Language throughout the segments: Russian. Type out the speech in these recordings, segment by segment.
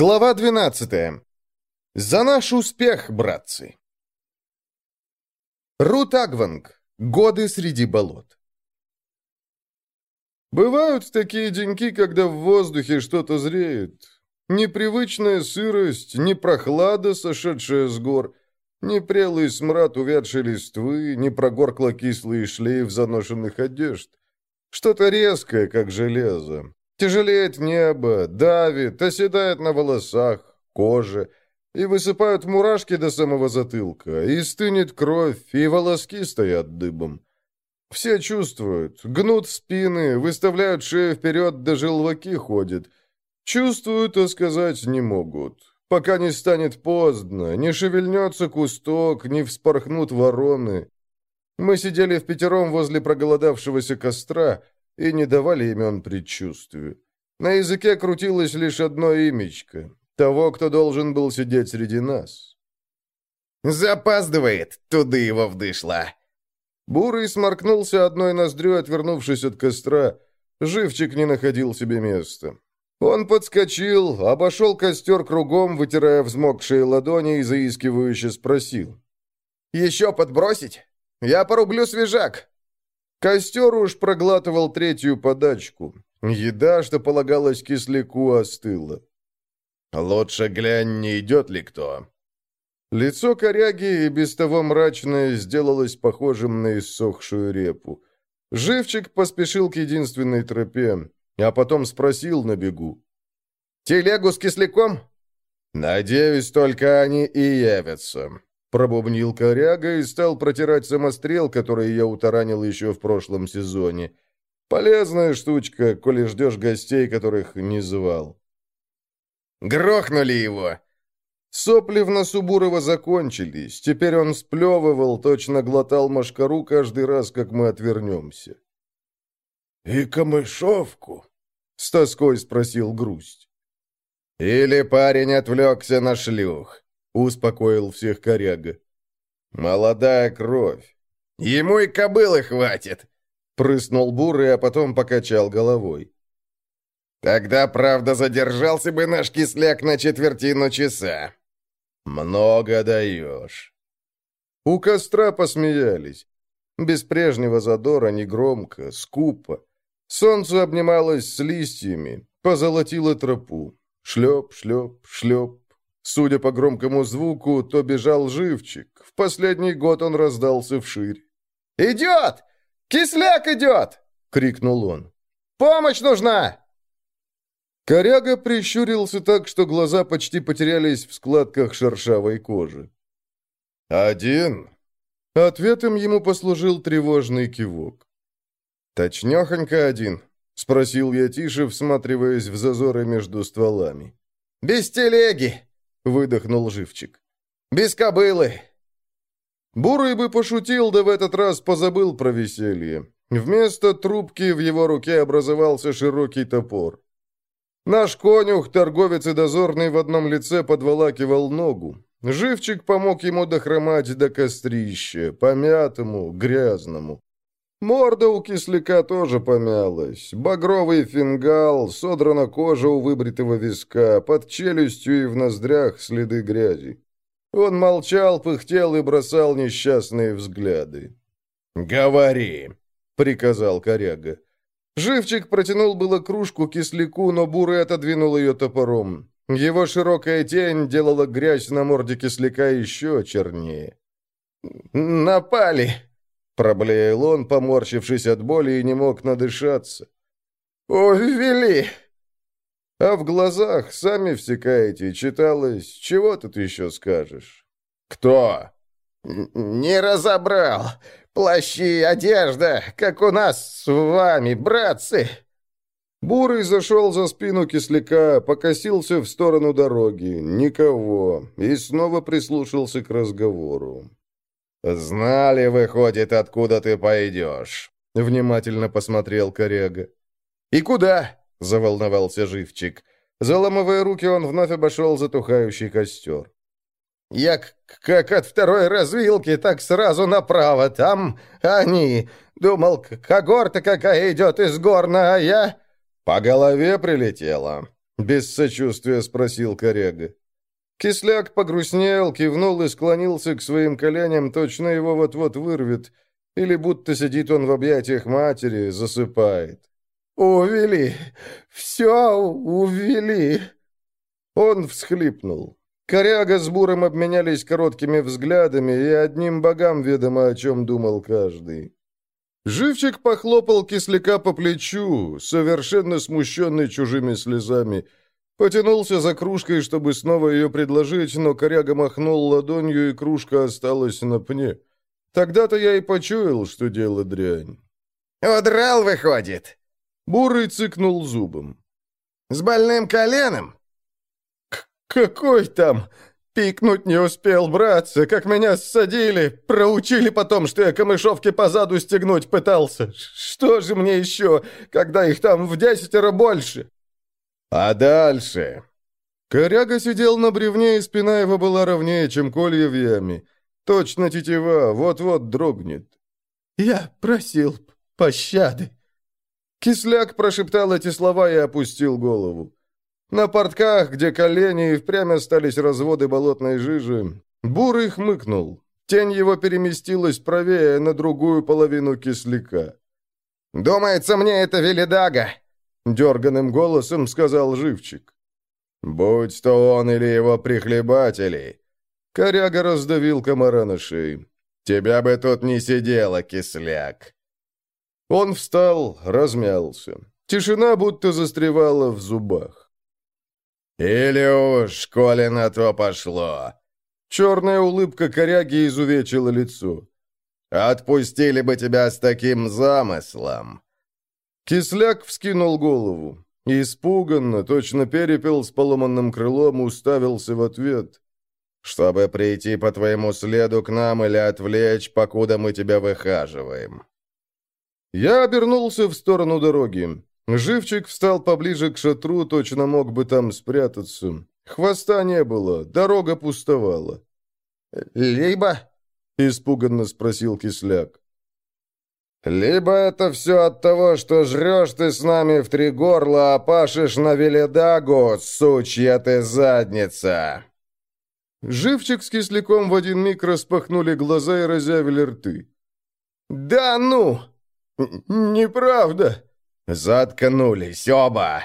Глава 12. За наш успех, братцы. Рут Агванг. Годы среди болот. Бывают такие деньки, когда в воздухе что-то зреет. Непривычная сырость, не прохлада, сошедшая с гор, не прелый смрад увядшей листвы, не прогоркло-кислый шлейф заношенных одежд. Что-то резкое, как железо, Тяжелеет небо, давит, оседает на волосах, коже, и высыпают мурашки до самого затылка, и стынет кровь, и волоски стоят дыбом. Все чувствуют, гнут спины, выставляют шею вперед, да желваки ходят. Чувствуют, а сказать не могут. Пока не станет поздно, не шевельнется кусток, не вспорхнут вороны. Мы сидели в пятером возле проголодавшегося костра, и не давали имен предчувствию. На языке крутилось лишь одно имечко — того, кто должен был сидеть среди нас. «Запаздывает! Туды его вдышла!» Бурый сморкнулся одной ноздрю, отвернувшись от костра. Живчик не находил себе места. Он подскочил, обошел костер кругом, вытирая взмокшие ладони и заискивающе спросил. «Еще подбросить? Я порублю свежак!» Костер уж проглатывал третью подачку. Еда, что полагалось кисляку, остыла. «Лучше глянь, не идет ли кто?» Лицо коряги, и без того мрачное, сделалось похожим на иссохшую репу. Живчик поспешил к единственной тропе, а потом спросил на бегу. «Телегу с кисляком?» «Надеюсь, только они и явятся», Пробубнил коряга и стал протирать самострел, который я утаранил еще в прошлом сезоне. Полезная штучка, коли ждешь гостей, которых не звал. «Грохнули его!» Сопли в носу Бурова закончились. Теперь он сплевывал, точно глотал машкару каждый раз, как мы отвернемся. «И камышовку?» — с тоской спросил грусть. «Или парень отвлекся на шлюх», успокоил всех коряга. «Молодая кровь. Ему и кобылы хватит!» Прыснул бурый, а потом покачал головой. «Тогда, правда, задержался бы наш кисляк на четвертину часа. Много даешь». У костра посмеялись. Без прежнего задора, негромко, скупо. Солнце обнималось с листьями, позолотило тропу. Шлеп, шлеп, шлеп. Судя по громкому звуку, то бежал живчик. В последний год он раздался вширь. «Идет! Кисляк идет!» — крикнул он. «Помощь нужна!» Коряга прищурился так, что глаза почти потерялись в складках шершавой кожи. «Один?» Ответом ему послужил тревожный кивок. «Точнехонько один?» — спросил я тише, всматриваясь в зазоры между стволами. «Без телеги!» Выдохнул живчик. «Без кобылы!» Бурый бы пошутил, да в этот раз позабыл про веселье. Вместо трубки в его руке образовался широкий топор. Наш конюх, торговец и дозорный в одном лице подволакивал ногу. Живчик помог ему дохромать до кострища, помятому, грязному. Морда у кисляка тоже помялась. Багровый фингал, содрана кожа у выбритого виска, под челюстью и в ноздрях следы грязи. Он молчал, пыхтел и бросал несчастные взгляды. «Говори!» — приказал коряга. Живчик протянул было кружку кисляку, но Бурый отодвинул ее топором. Его широкая тень делала грязь на морде кисляка еще чернее. «Напали!» Проблеял он, поморщившись от боли, и не мог надышаться. «Увели!» А в глазах, сами всекаете, читалось, чего тут еще скажешь? «Кто?» «Не разобрал. Плащи, одежда, как у нас с вами, братцы!» Бурый зашел за спину кисляка, покосился в сторону дороги. Никого. И снова прислушался к разговору. «Знали, выходит, откуда ты пойдешь», — внимательно посмотрел Корега. «И куда?» — заволновался Живчик. Заламывая руки, он вновь обошел затухающий костер. «Я как от второй развилки, так сразу направо. Там они. Думал, когорта какая идет из горна, а я...» «По голове прилетела», — без сочувствия спросил коряга. Кисляк погрустнел, кивнул и склонился к своим коленям, точно его вот-вот вырвет, или будто сидит он в объятиях матери, засыпает. «Увели! Все увели!» Он всхлипнул. Коряга с Буром обменялись короткими взглядами, и одним богам ведомо, о чем думал каждый. Живчик похлопал кисляка по плечу, совершенно смущенный чужими слезами, Потянулся за кружкой, чтобы снова ее предложить, но коряга махнул ладонью, и кружка осталась на пне. Тогда-то я и почуял, что дело дрянь. «Удрал, выходит!» Бурый цыкнул зубом. «С больным коленом?» «Какой там? Пикнуть не успел, братцы, как меня ссадили. Проучили потом, что я камышовки по заду стегнуть пытался. Что же мне еще, когда их там в десятеро больше?» «А дальше?» Коряга сидел на бревне, и спина его была ровнее, чем колья в яме. Точно тетива, вот-вот дрогнет. «Я просил пощады». Кисляк прошептал эти слова и опустил голову. На портках, где колени и впрямь остались разводы болотной жижи, Бурый хмыкнул. Тень его переместилась правее на другую половину кисляка. «Думается мне, это Велидага!» Дерганным голосом сказал Живчик. «Будь то он или его прихлебатели!» Коряга раздавил комара на шее. «Тебя бы тут не сидело, кисляк!» Он встал, размялся. Тишина будто застревала в зубах. «Или уж, коли на то пошло!» Черная улыбка коряги изувечила лицо. «Отпустили бы тебя с таким замыслом!» Кисляк вскинул голову. Испуганно, точно перепел с поломанным крылом, уставился в ответ. «Чтобы прийти по твоему следу к нам или отвлечь, покуда мы тебя выхаживаем». Я обернулся в сторону дороги. Живчик встал поближе к шатру, точно мог бы там спрятаться. Хвоста не было, дорога пустовала. «Либо?» — испуганно спросил Кисляк. «Либо это все от того, что жрешь ты с нами в три горла, а пашешь на Веледагу, сучья ты задница!» Живчик с кисляком в один миг распахнули глаза и разявили рты. «Да ну! Неправда!» «Заткнулись оба!»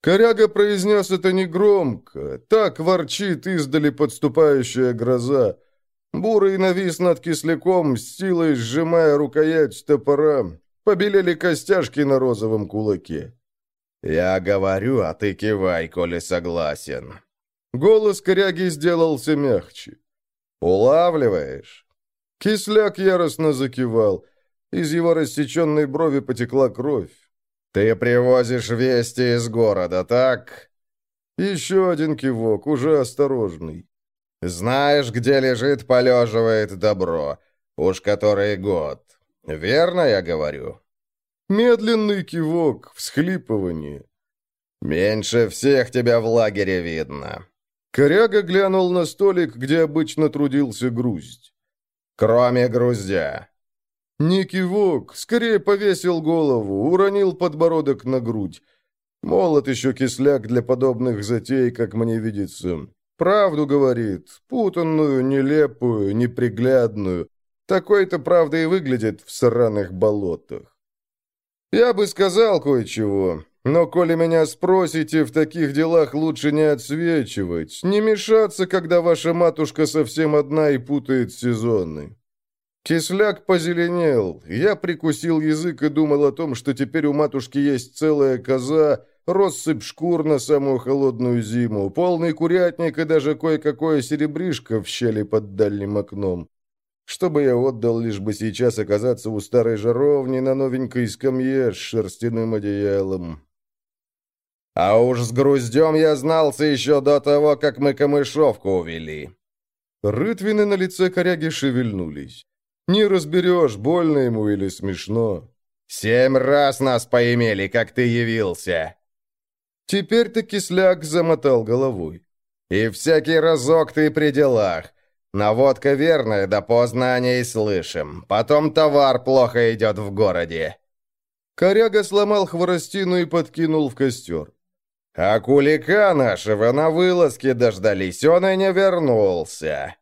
Коряга произнес это негромко. Так ворчит издали подступающая гроза. Бурый навис над кисляком, с силой сжимая рукоять топора. Побелели костяшки на розовом кулаке. «Я говорю, а ты кивай, коли согласен». Голос коряги сделался мягче. «Улавливаешь?» Кисляк яростно закивал. Из его рассеченной брови потекла кровь. «Ты привозишь вести из города, так?» Еще один кивок, уже осторожный. Знаешь, где лежит, полеживает добро. Уж который год. Верно я говорю?» Медленный кивок, всхлипывание. «Меньше всех тебя в лагере видно». Коряга глянул на столик, где обычно трудился груздь. «Кроме груздя». Не кивок, скорее повесил голову, уронил подбородок на грудь. Молод еще кисляк для подобных затей, как мне видится. Правду говорит, путанную, нелепую, неприглядную. Такой-то правда и выглядит в сраных болотах. Я бы сказал кое-чего, но коли меня спросите, в таких делах лучше не отсвечивать, не мешаться, когда ваша матушка совсем одна и путает сезоны. Кисляк позеленел, я прикусил язык и думал о том, что теперь у матушки есть целая коза, Россыпь шкур на самую холодную зиму, полный курятник и даже кое-какое серебришко в щели под дальним окном. Что бы я отдал, лишь бы сейчас оказаться у старой жаровни на новенькой скамье с шерстяным одеялом. А уж с груздем я знался еще до того, как мы камышовку увели. Рытвины на лице коряги шевельнулись. Не разберешь, больно ему или смешно. «Семь раз нас поимели, как ты явился!» Теперь-то кисляк замотал головой. «И всякий разок ты при делах. Наводка верная, да поздно о ней слышим. Потом товар плохо идет в городе». Коряга сломал хворостину и подкинул в костер. А кулика нашего на вылазке дождались, он и не вернулся».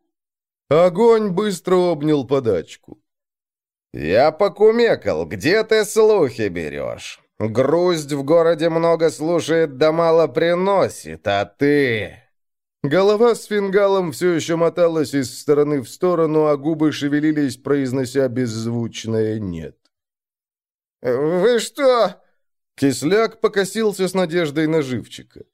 Огонь быстро обнял подачку. «Я покумекал, где ты слухи берешь? Грусть в городе много слушает да мало приносит, а ты...» Голова с фингалом все еще моталась из стороны в сторону, а губы шевелились, произнося беззвучное «нет». «Вы что?» Кисляк покосился с надеждой на живчика.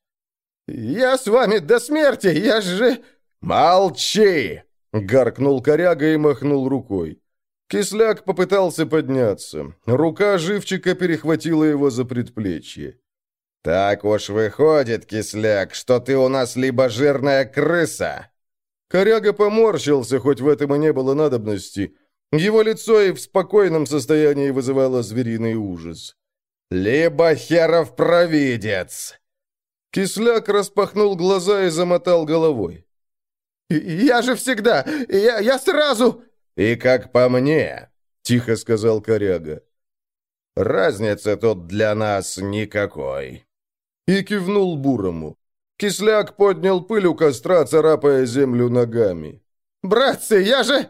«Я с вами до смерти, я же...» «Молчи!» — гаркнул коряга и махнул рукой. Кисляк попытался подняться. Рука живчика перехватила его за предплечье. «Так уж выходит, кисляк, что ты у нас либо жирная крыса!» Коряга поморщился, хоть в этом и не было надобности. Его лицо и в спокойном состоянии вызывало звериный ужас. «Либо херов провидец!» Кисляк распахнул глаза и замотал головой. «Я же всегда! Я, я сразу!» «И как по мне!» — тихо сказал коряга. «Разницы тут для нас никакой» и кивнул бурому. Кисляк поднял пыль у костра, царапая землю ногами. «Братцы, я же...»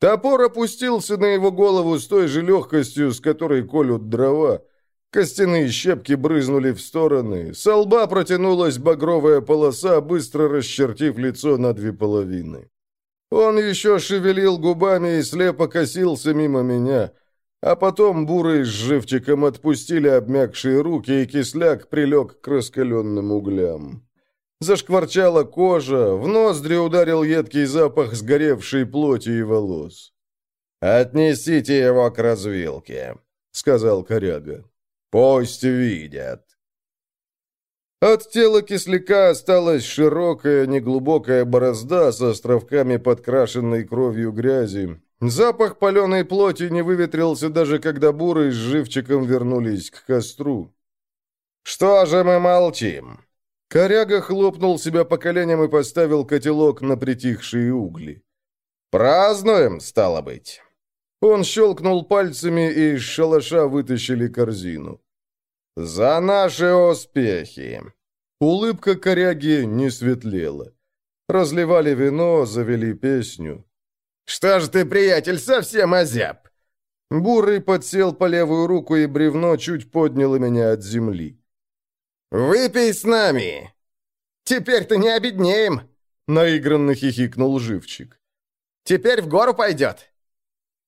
Топор опустился на его голову с той же легкостью, с которой колют дрова. Костяные щепки брызнули в стороны. Со лба протянулась багровая полоса, быстро расчертив лицо на две половины. Он еще шевелил губами и слепо косился мимо меня. А потом буры с живчиком отпустили обмякшие руки, и кисляк прилег к раскаленным углям. Зашкварчала кожа, в ноздри ударил едкий запах сгоревшей плоти и волос. «Отнесите его к развилке», — сказал коряга. «Пусть видят». От тела кисляка осталась широкая, неглубокая борозда с островками подкрашенной кровью грязи, Запах паленой плоти не выветрился, даже когда буры с живчиком вернулись к костру. «Что же мы молчим?» Коряга хлопнул себя по коленям и поставил котелок на притихшие угли. «Празднуем, стало быть!» Он щелкнул пальцами, и из шалаша вытащили корзину. «За наши успехи!» Улыбка коряги не светлела. Разливали вино, завели песню. «Что ж ты, приятель, совсем озяб?» Бурый подсел по левую руку, и бревно чуть подняло меня от земли. «Выпей с нами! Теперь-то не обеднеем!» Наигранно хихикнул живчик. «Теперь в гору пойдет!»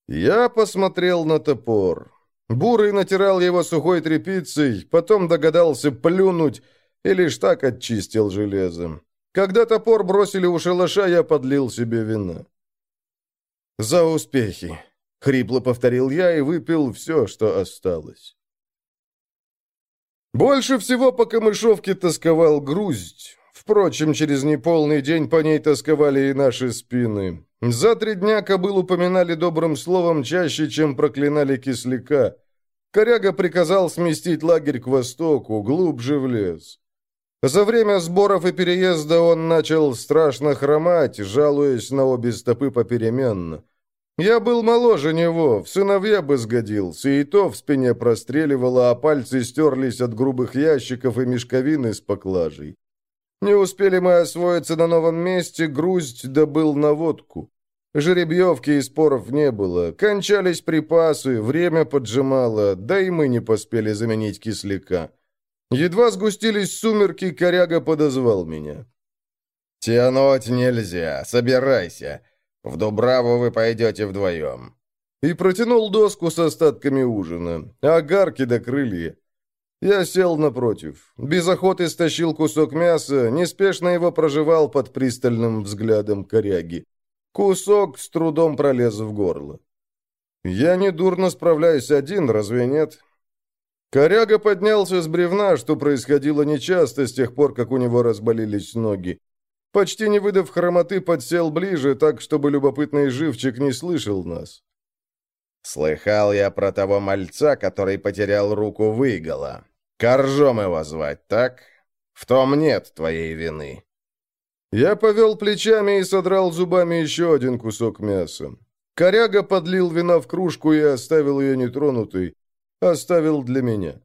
Я посмотрел на топор. Бурый натирал его сухой тряпицей, потом догадался плюнуть и лишь так очистил железом. Когда топор бросили у шалаша, я подлил себе вина. «За успехи!» — хрипло повторил я и выпил все, что осталось. Больше всего по камышовке тосковал грусть. Впрочем, через неполный день по ней тосковали и наши спины. За три дня кобыл упоминали добрым словом чаще, чем проклинали кисляка. Коряга приказал сместить лагерь к востоку, глубже в лес. За время сборов и переезда он начал страшно хромать, жалуясь на обе стопы попеременно. Я был моложе него, в сыновья бы сгодился, и то в спине простреливало, а пальцы стерлись от грубых ящиков и мешковины с поклажей. Не успели мы освоиться на новом месте, грусть добыл на водку. Жеребьевки и споров не было, кончались припасы, время поджимало, да и мы не поспели заменить кисляка. Едва сгустились сумерки, коряга подозвал меня. «Тянуть нельзя, собирайся. В Дубраву вы пойдете вдвоем». И протянул доску с остатками ужина, огарки до крылья. Я сел напротив. Без охоты стащил кусок мяса, неспешно его прожевал под пристальным взглядом коряги. Кусок с трудом пролез в горло. «Я недурно справляюсь один, разве нет?» Коряга поднялся с бревна, что происходило нечасто с тех пор, как у него разболелись ноги. Почти не выдав хромоты, подсел ближе, так, чтобы любопытный живчик не слышал нас. «Слыхал я про того мальца, который потерял руку выгола. Коржом его звать, так? В том нет твоей вины». Я повел плечами и содрал зубами еще один кусок мяса. Коряга подлил вина в кружку и оставил ее нетронутой, оставил для меня.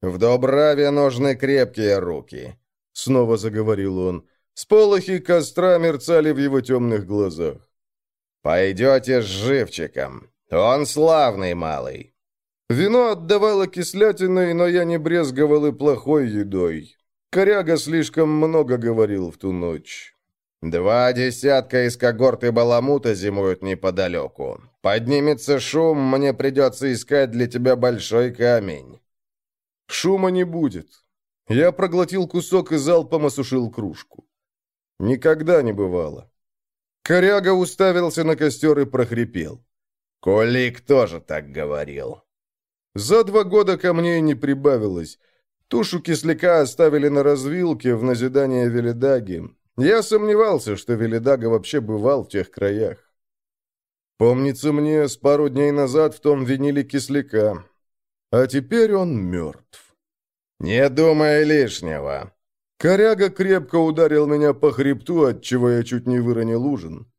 В Добраве нужны крепкие руки», — снова заговорил он. Сполохи костра мерцали в его темных глазах. «Пойдете с живчиком. Он славный малый». Вино отдавало кислятиной, но я не брезговал и плохой едой. Коряга слишком много говорил в ту ночь. «Два десятка из когорты Баламута зимуют неподалеку. Поднимется шум, мне придется искать для тебя большой камень». «Шума не будет». Я проглотил кусок и залпом осушил кружку. Никогда не бывало. Коряга уставился на костер и прохрипел. «Кулик тоже так говорил». За два года камней не прибавилось. Тушу кисляка оставили на развилке в назидание Велидаги. Я сомневался, что Велидага вообще бывал в тех краях. Помнится мне, с пару дней назад в том винили кисляка. А теперь он мертв. «Не думай лишнего». Коряга крепко ударил меня по хребту, отчего я чуть не выронил ужин.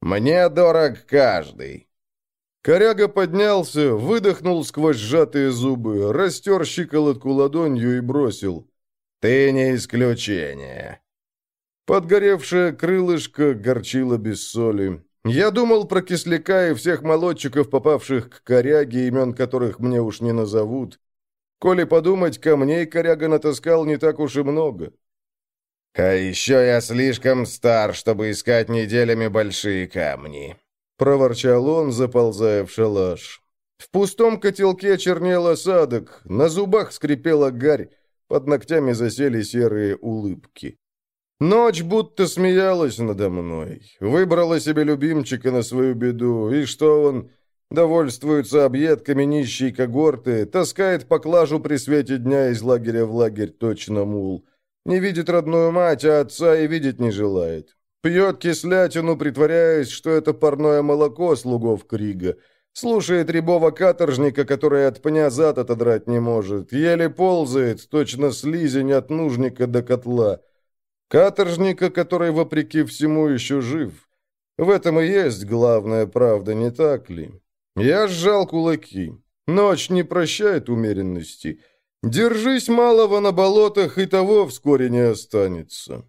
«Мне дорог каждый». Коряга поднялся, выдохнул сквозь сжатые зубы, растер щиколотку ладонью и бросил. «Ты не исключение». Подгоревшее крылышко горчило без соли. Я думал про кисляка и всех молодчиков, попавших к коряге, имен которых мне уж не назовут. Коли подумать, камней коряга натаскал не так уж и много. «А еще я слишком стар, чтобы искать неделями большие камни», — проворчал он, заползая в шалаш. В пустом котелке чернел осадок, на зубах скрипела гарь, под ногтями засели серые улыбки. Ночь будто смеялась надо мной, выбрала себе любимчика на свою беду, и что он довольствуется объедками нищей когорты, таскает поклажу при свете дня из лагеря в лагерь точно мул, не видит родную мать, а отца и видеть не желает. Пьет кислятину, притворяясь, что это парное молоко слугов Крига, слушает рябого каторжника, который от пня зад отодрать не может, еле ползает, точно слизень от нужника до котла — Каторжника, который, вопреки всему, еще жив. В этом и есть главная правда, не так ли? Я сжал кулаки. Ночь не прощает умеренности. Держись малого на болотах, и того вскоре не останется.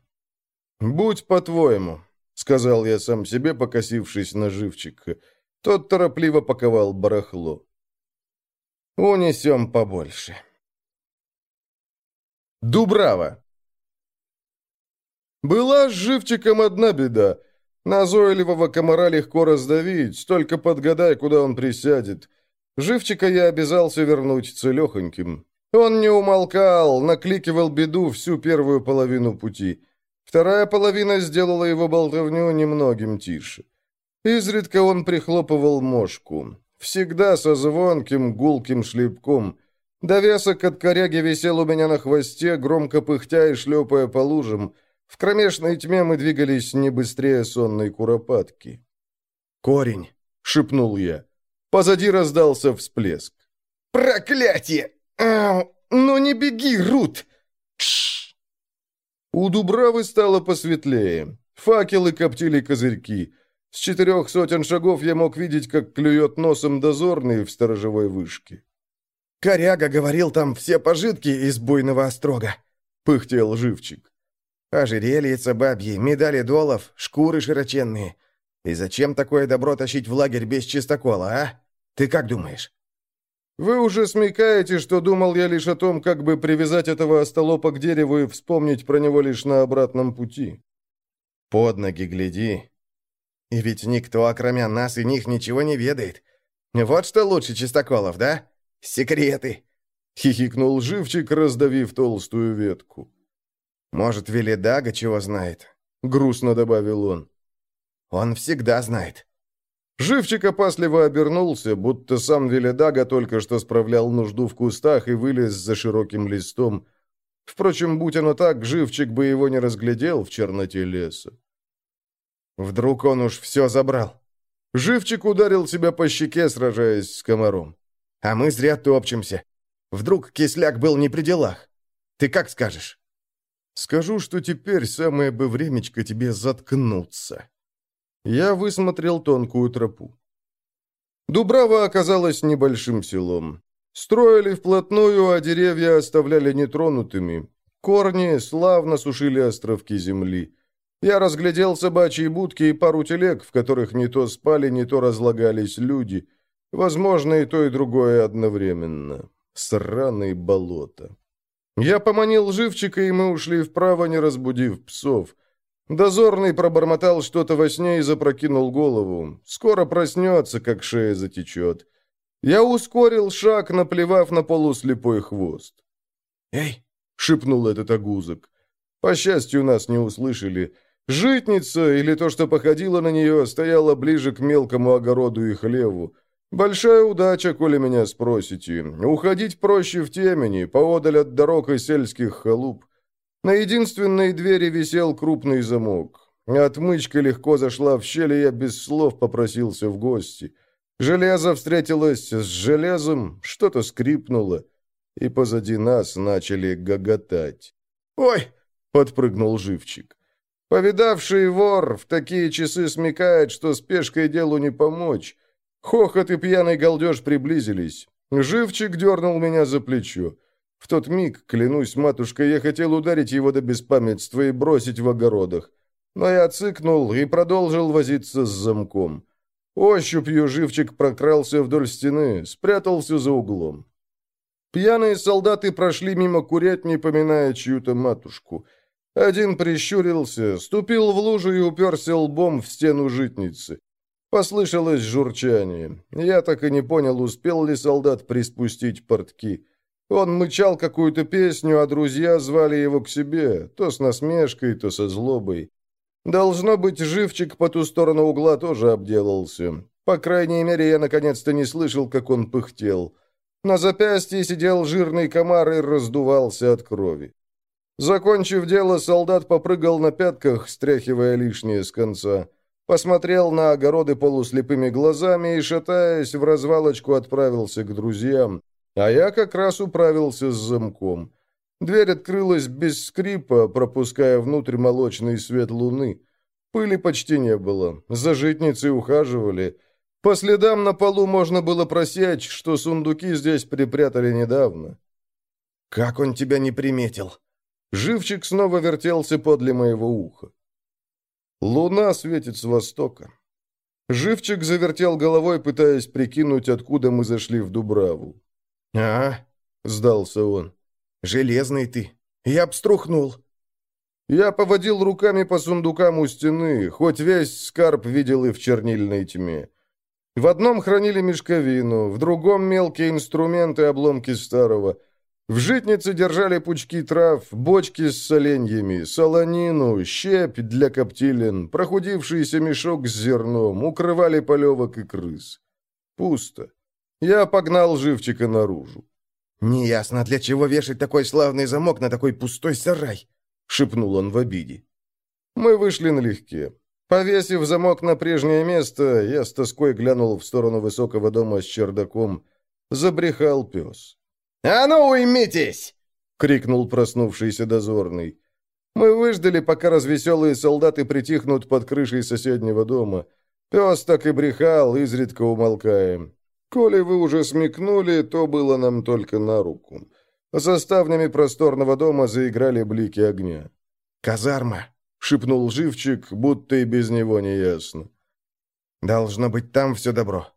«Будь по-твоему», — сказал я сам себе, покосившись на живчика. Тот торопливо паковал барахло. «Унесем побольше». Дубрава. Была с живчиком одна беда. Назойливого комара легко раздавить, только подгадай, куда он присядет. Живчика я обязался вернуть целехоньким. Он не умолкал, накликивал беду всю первую половину пути. Вторая половина сделала его болтовню немногим тише. Изредка он прихлопывал мошку. Всегда со звонким, гулким шлепком. Довесок от коряги висел у меня на хвосте, громко пыхтя и шлепая по лужам — в кромешной тьме мы двигались не быстрее сонной куропатки. «Корень!» — шепнул я. Позади раздался всплеск. «Проклятие! Ау! Ну не беги, Рут!» У Дубравы стало посветлее. Факелы коптили козырьки. С четырех сотен шагов я мог видеть, как клюет носом дозорный в сторожевой вышке. «Коряга говорил, там все пожитки из буйного острога», — пыхтел живчик. Ожерельица бабьи, медали долов, шкуры широченные. И зачем такое добро тащить в лагерь без чистокола, а? Ты как думаешь?» «Вы уже смекаете, что думал я лишь о том, как бы привязать этого остолопа к дереву и вспомнить про него лишь на обратном пути». «Под ноги гляди. И ведь никто, окромя нас и них, ничего не ведает. Вот что лучше чистоколов, да? Секреты!» — хихикнул живчик, раздавив толстую ветку. «Может, Велидага чего знает?» — грустно добавил он. «Он всегда знает». Живчик опасливо обернулся, будто сам Велидага только что справлял нужду в кустах и вылез за широким листом. Впрочем, будь оно так, Живчик бы его не разглядел в черноте леса. Вдруг он уж все забрал. Живчик ударил себя по щеке, сражаясь с комаром. А мы зря топчемся. Вдруг кисляк был не при делах. Ты как скажешь? Скажу, что теперь самое бы времечко тебе заткнуться. Я высмотрел тонкую тропу. Дубрава оказалась небольшим селом. Строили вплотную, а деревья оставляли нетронутыми. Корни славно сушили островки земли. Я разглядел собачьи будки и пару телег, в которых не то спали, не то разлагались люди. Возможно, и то, и другое одновременно. Сраные болота. Я поманил живчика, и мы ушли вправо, не разбудив псов. Дозорный пробормотал что-то во сне и запрокинул голову. Скоро проснется, как шея затечет. Я ускорил шаг, наплевав на полуслепой хвост. «Эй!» — шепнул этот огузок. По счастью, нас не услышали. Житница, или то, что походило на нее, стояла ближе к мелкому огороду и хлеву. Большая удача, коли меня спросите. Уходить проще в темени, поодаль от дорог и сельских халуп. На единственной двери висел крупный замок. Отмычка легко зашла в щель, и я без слов попросился в гости. Железо встретилось с железом, что-то скрипнуло, и позади нас начали гоготать. «Ой!» — подпрыгнул живчик. Повидавший вор в такие часы смекает, что спешкой делу не помочь. Хохот и пьяный галдеж приблизились. Живчик дернул меня за плечо. В тот миг, клянусь, матушка, я хотел ударить его до беспамятства и бросить в огородах. Но я цыкнул и продолжил возиться с замком. Ощупью живчик прокрался вдоль стены, спрятался за углом. Пьяные солдаты прошли мимо курятни, поминая чью-то матушку. Один прищурился, ступил в лужу и уперся лбом в стену житницы. Послышалось журчание. Я так и не понял, успел ли солдат приспустить портки. Он мычал какую-то песню, а друзья звали его к себе, то с насмешкой, то со злобой. Должно быть, живчик по ту сторону угла тоже обделался. По крайней мере, я наконец-то не слышал, как он пыхтел. На запястье сидел жирный комар и раздувался от крови. Закончив дело, солдат попрыгал на пятках, стряхивая лишнее с конца. Посмотрел на огороды полуслепыми глазами и, шатаясь, в развалочку отправился к друзьям, а я как раз управился с замком. Дверь открылась без скрипа, пропуская внутрь молочный свет луны. Пыли почти не было, за житницей ухаживали. По следам на полу можно было просечь, что сундуки здесь припрятали недавно. «Как он тебя не приметил?» Живчик снова вертелся подле моего уха. Луна светит с востока. Живчик завертел головой, пытаясь прикинуть, откуда мы зашли в Дубраву. «А?» — сдался он. «Железный ты. Я обструхнул». Я поводил руками по сундукам у стены, хоть весь скарб видел и в чернильной тьме. В одном хранили мешковину, в другом мелкие инструменты, обломки старого. В житнице держали пучки трав, бочки с соленьями, солонину, щепь для коптилин, прохудившийся мешок с зерном, укрывали полевок и крыс. Пусто. Я погнал живчика наружу. «Неясно, для чего вешать такой славный замок на такой пустой сарай?» — шепнул он в обиде. Мы вышли налегке. Повесив замок на прежнее место, я с тоской глянул в сторону высокого дома с чердаком. Забрехал пес. «А ну, уймитесь!» — крикнул проснувшийся дозорный. Мы выждали, пока развеселые солдаты притихнут под крышей соседнего дома. Пес так и брехал, изредка умолкая. Коли вы уже смекнули, то было нам только на руку. За ставнями просторного дома заиграли блики огня. «Казарма!» — шепнул живчик, будто и без него не ясно. «Должно быть, там все добро».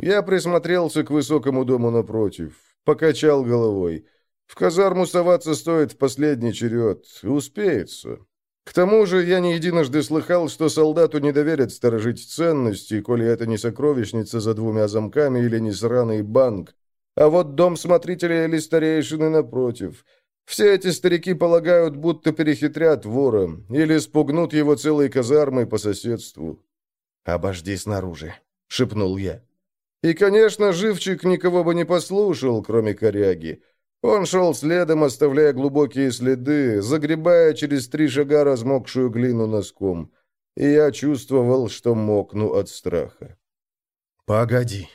Я присмотрелся к высокому дому напротив, покачал головой. В казарму соваться стоит в последний черед. Успеется. К тому же я не единожды слыхал, что солдату не доверят сторожить ценности, коли это не сокровищница за двумя замками или не сраный банк. А вот дом смотрителя или старейшины напротив. Все эти старики полагают, будто перехитрят вора или спугнут его целой казармой по соседству. «Обожди снаружи», — шепнул я. И, конечно, живчик никого бы не послушал, кроме коряги. Он шел следом, оставляя глубокие следы, загребая через три шага размокшую глину носком. И я чувствовал, что мокну от страха. «Погоди».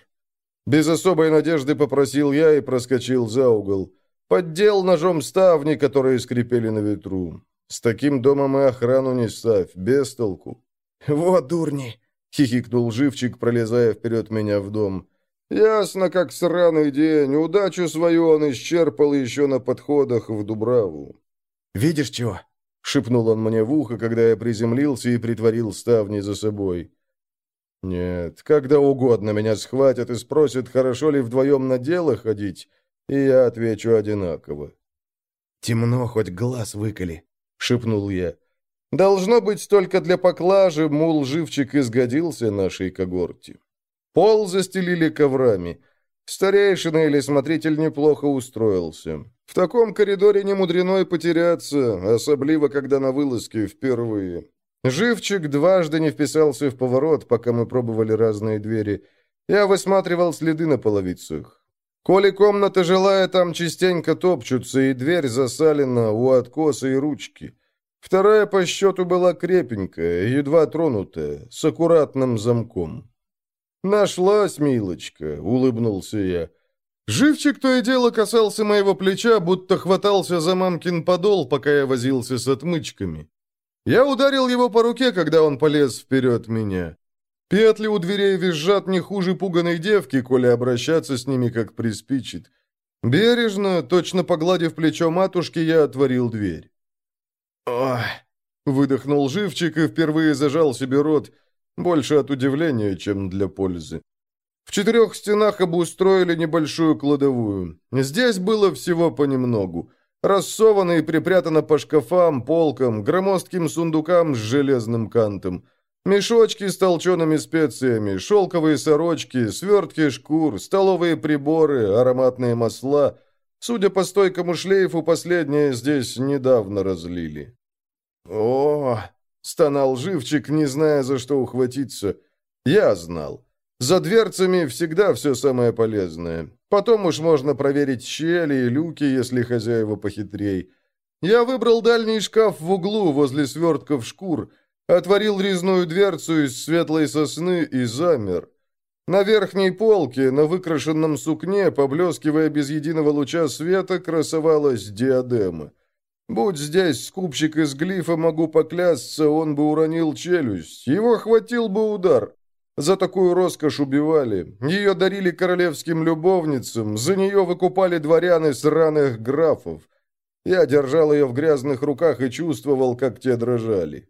Без особой надежды попросил я и проскочил за угол. Поддел ножом ставни, которые скрипели на ветру. С таким домом и охрану не ставь, без толку. «Вот дурни!» — хихикнул живчик, пролезая вперед меня в дом. Ясно, как сраный день. Удачу свою он исчерпал еще на подходах в Дубраву. «Видишь чего?» — шепнул он мне в ухо, когда я приземлился и притворил ставни за собой. «Нет, когда угодно меня схватят и спросят, хорошо ли вдвоем на дело ходить, и я отвечу одинаково». «Темно, хоть глаз выколи», — шепнул я. «Должно быть, только для поклажи мул живчик изгодился нашей когорте». Пол застелили коврами. Старейшина или смотритель неплохо устроился. В таком коридоре не мудрено и потеряться, особливо, когда на вылазке впервые. Живчик дважды не вписался в поворот, пока мы пробовали разные двери. Я высматривал следы на половицах. Коли комната жилая, там частенько топчутся, и дверь засалена у откоса и ручки. Вторая по счету была крепенькая, едва тронутая, с аккуратным замком. «Нашлась, милочка», — улыбнулся я. Живчик то и дело касался моего плеча, будто хватался за мамкин подол, пока я возился с отмычками. Я ударил его по руке, когда он полез вперед меня. Петли у дверей визжат не хуже пуганой девки, коли обращаться с ними как приспичит. Бережно, точно погладив плечо матушки, я отворил дверь. «Ох!» — выдохнул живчик и впервые зажал себе рот, больше от удивления, чем для пользы. В четырех стенах обустроили небольшую кладовую. Здесь было всего понемногу. Рассовано и припрятано по шкафам, полкам, громоздким сундукам с железным кантом. Мешочки с толчеными специями, шелковые сорочки, свертки шкур, столовые приборы, ароматные масла. Судя по стойкому шлейфу, последнее здесь недавно разлили. «О, Стонал живчик, не зная, за что ухватиться. Я знал. За дверцами всегда все самое полезное. Потом уж можно проверить щели и люки, если хозяева похитрей. Я выбрал дальний шкаф в углу возле свертков шкур, отворил резную дверцу из светлой сосны и замер. На верхней полке, на выкрашенном сукне, поблескивая без единого луча света, красовалась диадема. Будь здесь скупщик из глифа, могу поклясться, он бы уронил челюсть. Его хватил бы удар. За такую роскошь убивали. Ее дарили королевским любовницам, за нее выкупали дворяны сраных графов. Я держал ее в грязных руках и чувствовал, как те дрожали.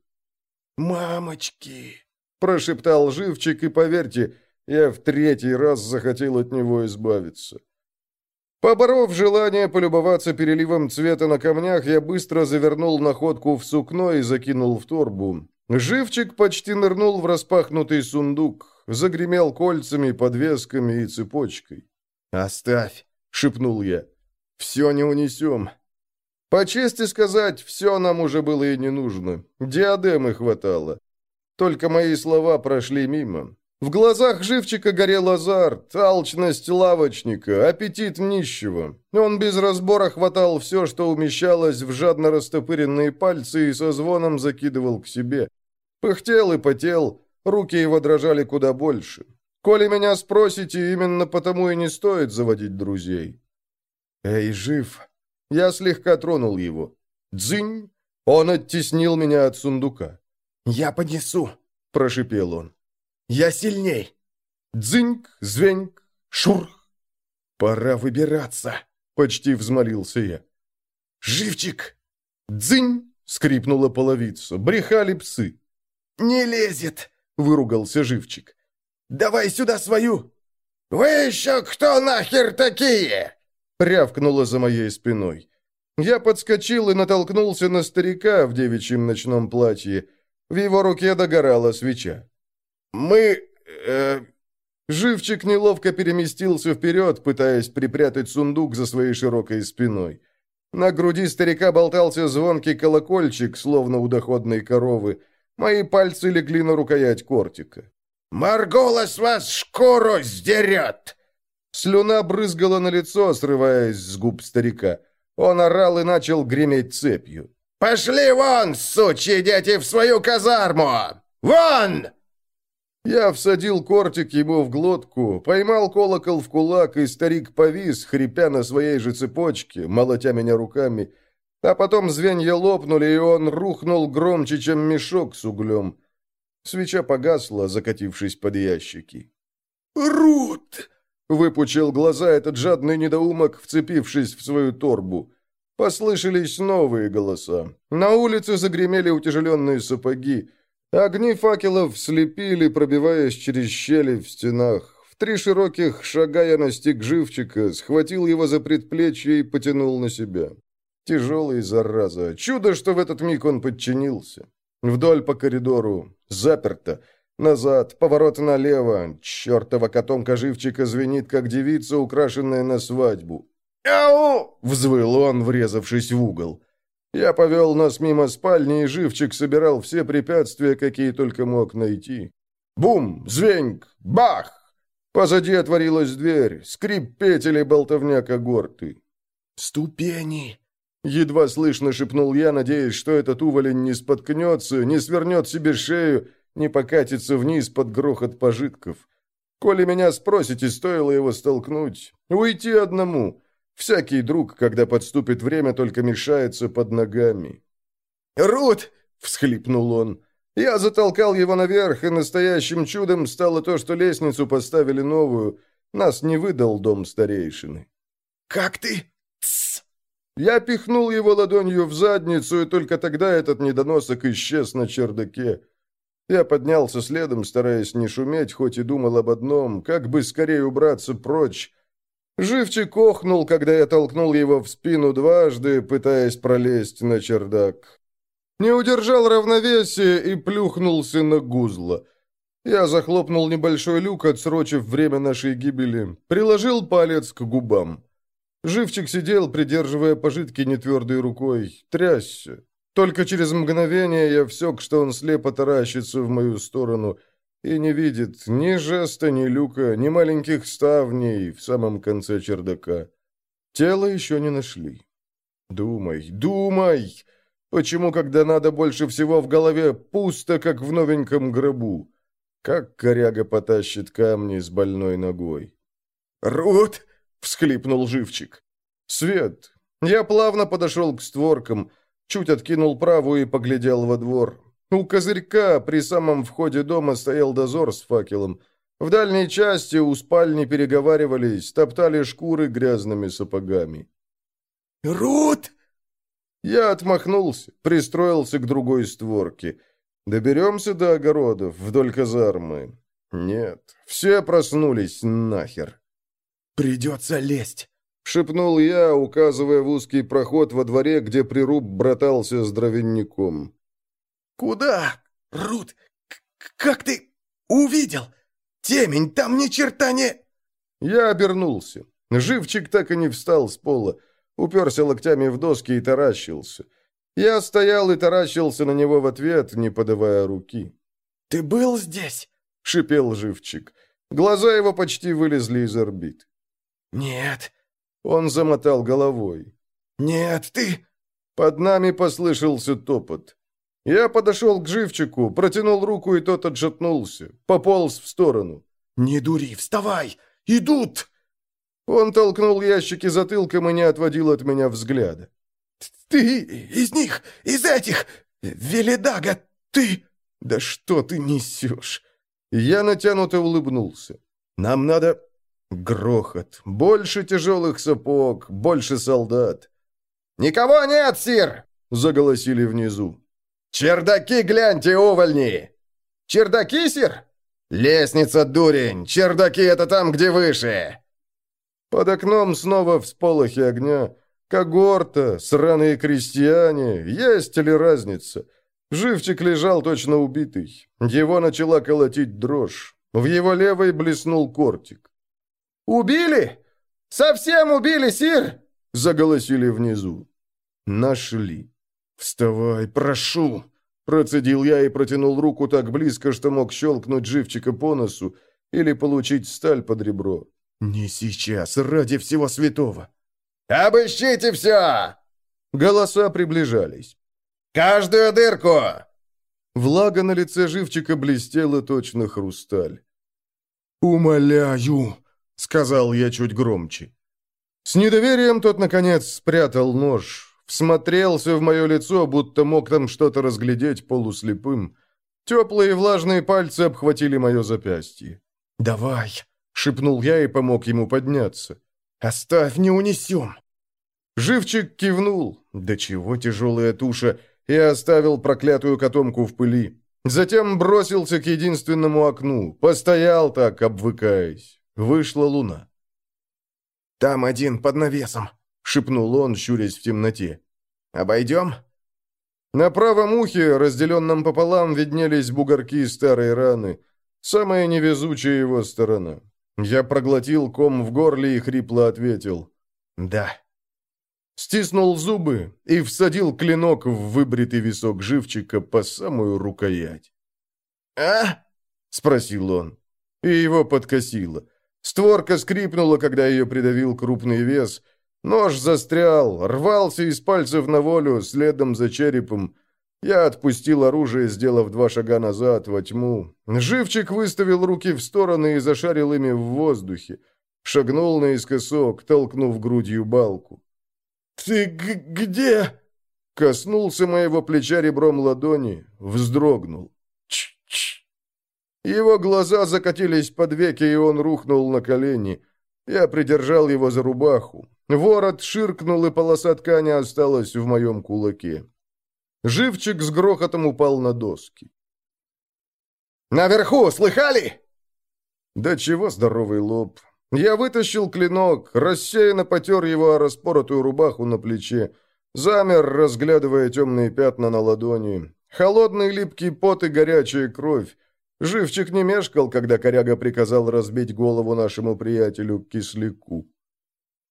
«Мамочки!» – прошептал живчик, и, поверьте, я в третий раз захотел от него избавиться. Поборов желание полюбоваться переливом цвета на камнях, я быстро завернул находку в сукно и закинул в торбу. Живчик почти нырнул в распахнутый сундук, загремел кольцами, подвесками и цепочкой. «Оставь!» — шепнул я. «Все не унесем». По чести сказать, все нам уже было и не нужно. Диадемы хватало. Только мои слова прошли мимо. В глазах живчика горел азарт, алчность лавочника, аппетит нищего. Он без разбора хватал все, что умещалось в жадно растопыренные пальцы и со звоном закидывал к себе. Пыхтел и потел, руки его дрожали куда больше. Коли меня спросите, именно потому и не стоит заводить друзей. «Эй, жив!» Я слегка тронул его. «Дзынь!» Он оттеснил меня от сундука. «Я понесу!» – прошипел он. Я сильней!» Дзыньк, звеньк, шурх. «Пора выбираться!» — почти взмолился я. «Живчик!» «Дзынь!» — скрипнула половица. Брехали псы. «Не лезет!» — выругался Живчик. «Давай сюда свою!» «Вы еще кто нахер такие?» — рявкнула за моей спиной. Я подскочил и натолкнулся на старика в девичьем ночном платье. В его руке догорала свеча. «Мы... Э, Живчик неловко переместился вперед, пытаясь припрятать сундук за своей широкой спиной. На груди старика болтался звонкий колокольчик, словно у доходной коровы. Мои пальцы легли на рукоять кортика. «Марголос вас шкуру сдерет!» Слюна брызгала на лицо, срываясь с губ старика. Он орал и начал греметь цепью. «Пошли вон, сучьи дети, в свою казарму! Вон!» Я всадил кортик ему в глотку, поймал колокол в кулак, и старик повис, хрипя на своей же цепочке, молотя меня руками. А потом звенья лопнули, и он рухнул громче, чем мешок с углем. Свеча погасла, закатившись под ящики. «Рут!» — Выпучил глаза этот жадный недоумок, вцепившись в свою торбу. Послышались новые голоса. На улице загремели утяжеленные сапоги. Огни факелов слепили, пробиваясь через щели в стенах. В три широких шага я настиг живчика, схватил его за предплечье и потянул на себя. Тяжелый, зараза. Чудо, что в этот миг он подчинился. Вдоль по коридору. Заперто. Назад, поворот налево. Чертова котомка живчика звенит, как девица, украшенная на свадьбу. «Ау!» — взвыл он, врезавшись в угол. Я повел нас мимо спальни, и живчик собирал все препятствия, какие только мог найти. Бум! Звеньк! Бах! Позади отворилась дверь, скрип петель и болтовня когорты. «Ступени!» Едва слышно шепнул я, надеясь, что этот уволень не споткнется, не свернет себе шею, не покатится вниз под грохот пожитков. Коли меня спросите, стоило его столкнуть, уйти одному. Всякий друг, когда подступит время, только мешается под ногами. «Рут!» — всхлипнул он. Я затолкал его наверх, и настоящим чудом стало то, что лестницу поставили новую. Нас не выдал дом старейшины. «Как ты?» Тс! Я пихнул его ладонью в задницу, и только тогда этот недоносок исчез на чердаке. Я поднялся следом, стараясь не шуметь, хоть и думал об одном, как бы скорее убраться прочь. Живчик охнул, когда я толкнул его в спину дважды, пытаясь пролезть на чердак. Не удержал равновесия и плюхнулся на гузло. Я захлопнул небольшой люк, отсрочив время нашей гибели, приложил палец к губам. Живчик сидел, придерживая пожитки нетвердой рукой, трясся. Только через мгновение я всек, что он слепо таращится в мою сторону и не видит ни жеста, ни люка, ни маленьких ставней в самом конце чердака. Тело еще не нашли. Думай, думай! Почему, когда надо больше всего в голове, пусто, как в новеньком гробу? Как коряга потащит камни с больной ногой? «Рут!» — всхлипнул живчик. «Свет!» Я плавно подошел к створкам — Чуть откинул правую и поглядел во двор. У козырька при самом входе дома стоял дозор с факелом. В дальней части у спальни переговаривались, топтали шкуры грязными сапогами. «Рут!» Я отмахнулся, пристроился к другой створке. Доберемся до огородов вдоль казармы. Нет, все проснулись нахер. «Придется лезть», — шепнул я, указывая в узкий проход во дворе, где прируб братался с дровяником. «Куда? Рут, как ты увидел? Темень, там ни черта не...» Я обернулся. Живчик так и не встал с пола, уперся локтями в доски и таращился. Я стоял и таращился на него в ответ, не подавая руки. «Ты был здесь?» — шипел Живчик. Глаза его почти вылезли из орбит. «Нет», он замотал головой. «Нет, ты...» Под нами послышался топот. Я подошел к живчику, протянул руку, и тот отшатнулся. Пополз в сторону. «Не дури, вставай! Идут!» Он толкнул ящики затылком и не отводил от меня взгляда. «Ты из них, из этих! Велидага, ты...» «Да что ты несешь?» Я натянуто улыбнулся. «Нам надо Грохот. Больше тяжелых сапог, больше солдат. «Никого нет, сир!» — заголосили внизу. «Чердаки гляньте, увольни!» «Чердаки, сир?» «Лестница, дурень! Чердаки — это там, где выше!» Под окном снова всполохи огня. Когорта, сраные крестьяне. Есть ли разница? Живчик лежал точно убитый. Его начала колотить дрожь. В его левой блеснул кортик. «Убили? Совсем убили, сир?» — заголосили внизу. «Нашли. Вставай, прошу!» Процедил я и протянул руку так близко, что мог щелкнуть живчика по носу или получить сталь под ребро. «Не сейчас, ради всего святого!» «Обыщите все!» Голоса приближались. «Каждую дырку!» Влага на лице живчика блестела точно хрусталь. «Умоляю!» — сказал я чуть громче. С недоверием тот, наконец, спрятал нож, всмотрелся в мое лицо, будто мог там что-то разглядеть полуслепым. Теплые влажные пальцы обхватили мое запястье. «Давай!» — шепнул я и помог ему подняться. «Оставь, не унесем!» Живчик кивнул, да чего тяжелая туша, и оставил проклятую котомку в пыли. Затем бросился к единственному окну, постоял так, обвыкаясь. Вышла луна. «Там один, под навесом», — шепнул он, щурясь в темноте. «Обойдем?» На правом ухе, разделенном пополам, виднелись бугорки старой раны. Самая невезучая его сторона. Я проглотил ком в горле и хрипло ответил. «Да». Стиснул зубы и всадил клинок в выбритый висок живчика по самую рукоять. «А?» — спросил он. И его подкосило. Створка скрипнула, когда ее придавил крупный вес. Нож застрял, рвался из пальцев на волю, следом за черепом. Я отпустил оружие, сделав два шага назад, во тьму. Живчик выставил руки в стороны и зашарил ими в воздухе. Шагнул наискосок, толкнув грудью балку. «Ты где?» Коснулся моего плеча ребром ладони, вздрогнул. Ч-ч. Его глаза закатились под веки, и он рухнул на колени. Я придержал его за рубаху. Ворот ширкнул, и полоса ткани осталась в моем кулаке. Живчик с грохотом упал на доски. «Наверху, слыхали?» Да чего здоровый лоб. Я вытащил клинок, рассеянно потер его о распоротую рубаху на плече, замер, разглядывая темные пятна на ладони. Холодный липкий пот и горячая кровь. Живчик не мешкал, когда коряга приказал разбить голову нашему приятелю Кисляку.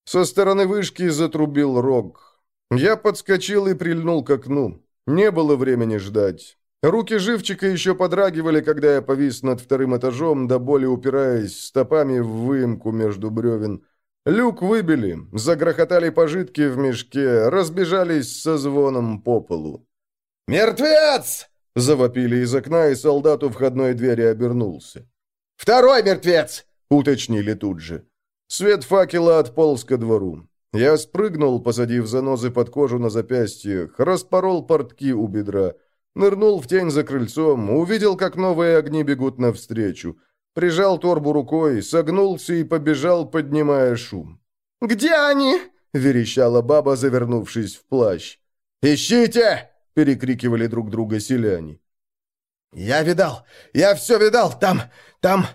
Со стороны вышки затрубил рог. Я подскочил и прильнул к окну. Не было времени ждать. Руки живчика еще подрагивали, когда я повис над вторым этажом, до боли упираясь стопами в выемку между бревен. Люк выбили, загрохотали пожитки в мешке, разбежались со звоном по полу. «Мертвец!» — завопили из окна, и солдат у входной двери обернулся. «Второй мертвец!» — уточнили тут же. Свет факела отполз ко двору. Я спрыгнул, посадив занозы под кожу на запястьях, распорол портки у бедра. Нырнул в тень за крыльцом, увидел, как новые огни бегут навстречу. Прижал торбу рукой, согнулся и побежал, поднимая шум. «Где они?» — верещала баба, завернувшись в плащ. «Ищите!» — перекрикивали друг друга селяне. «Я видал! Я все видал! Там! Там!»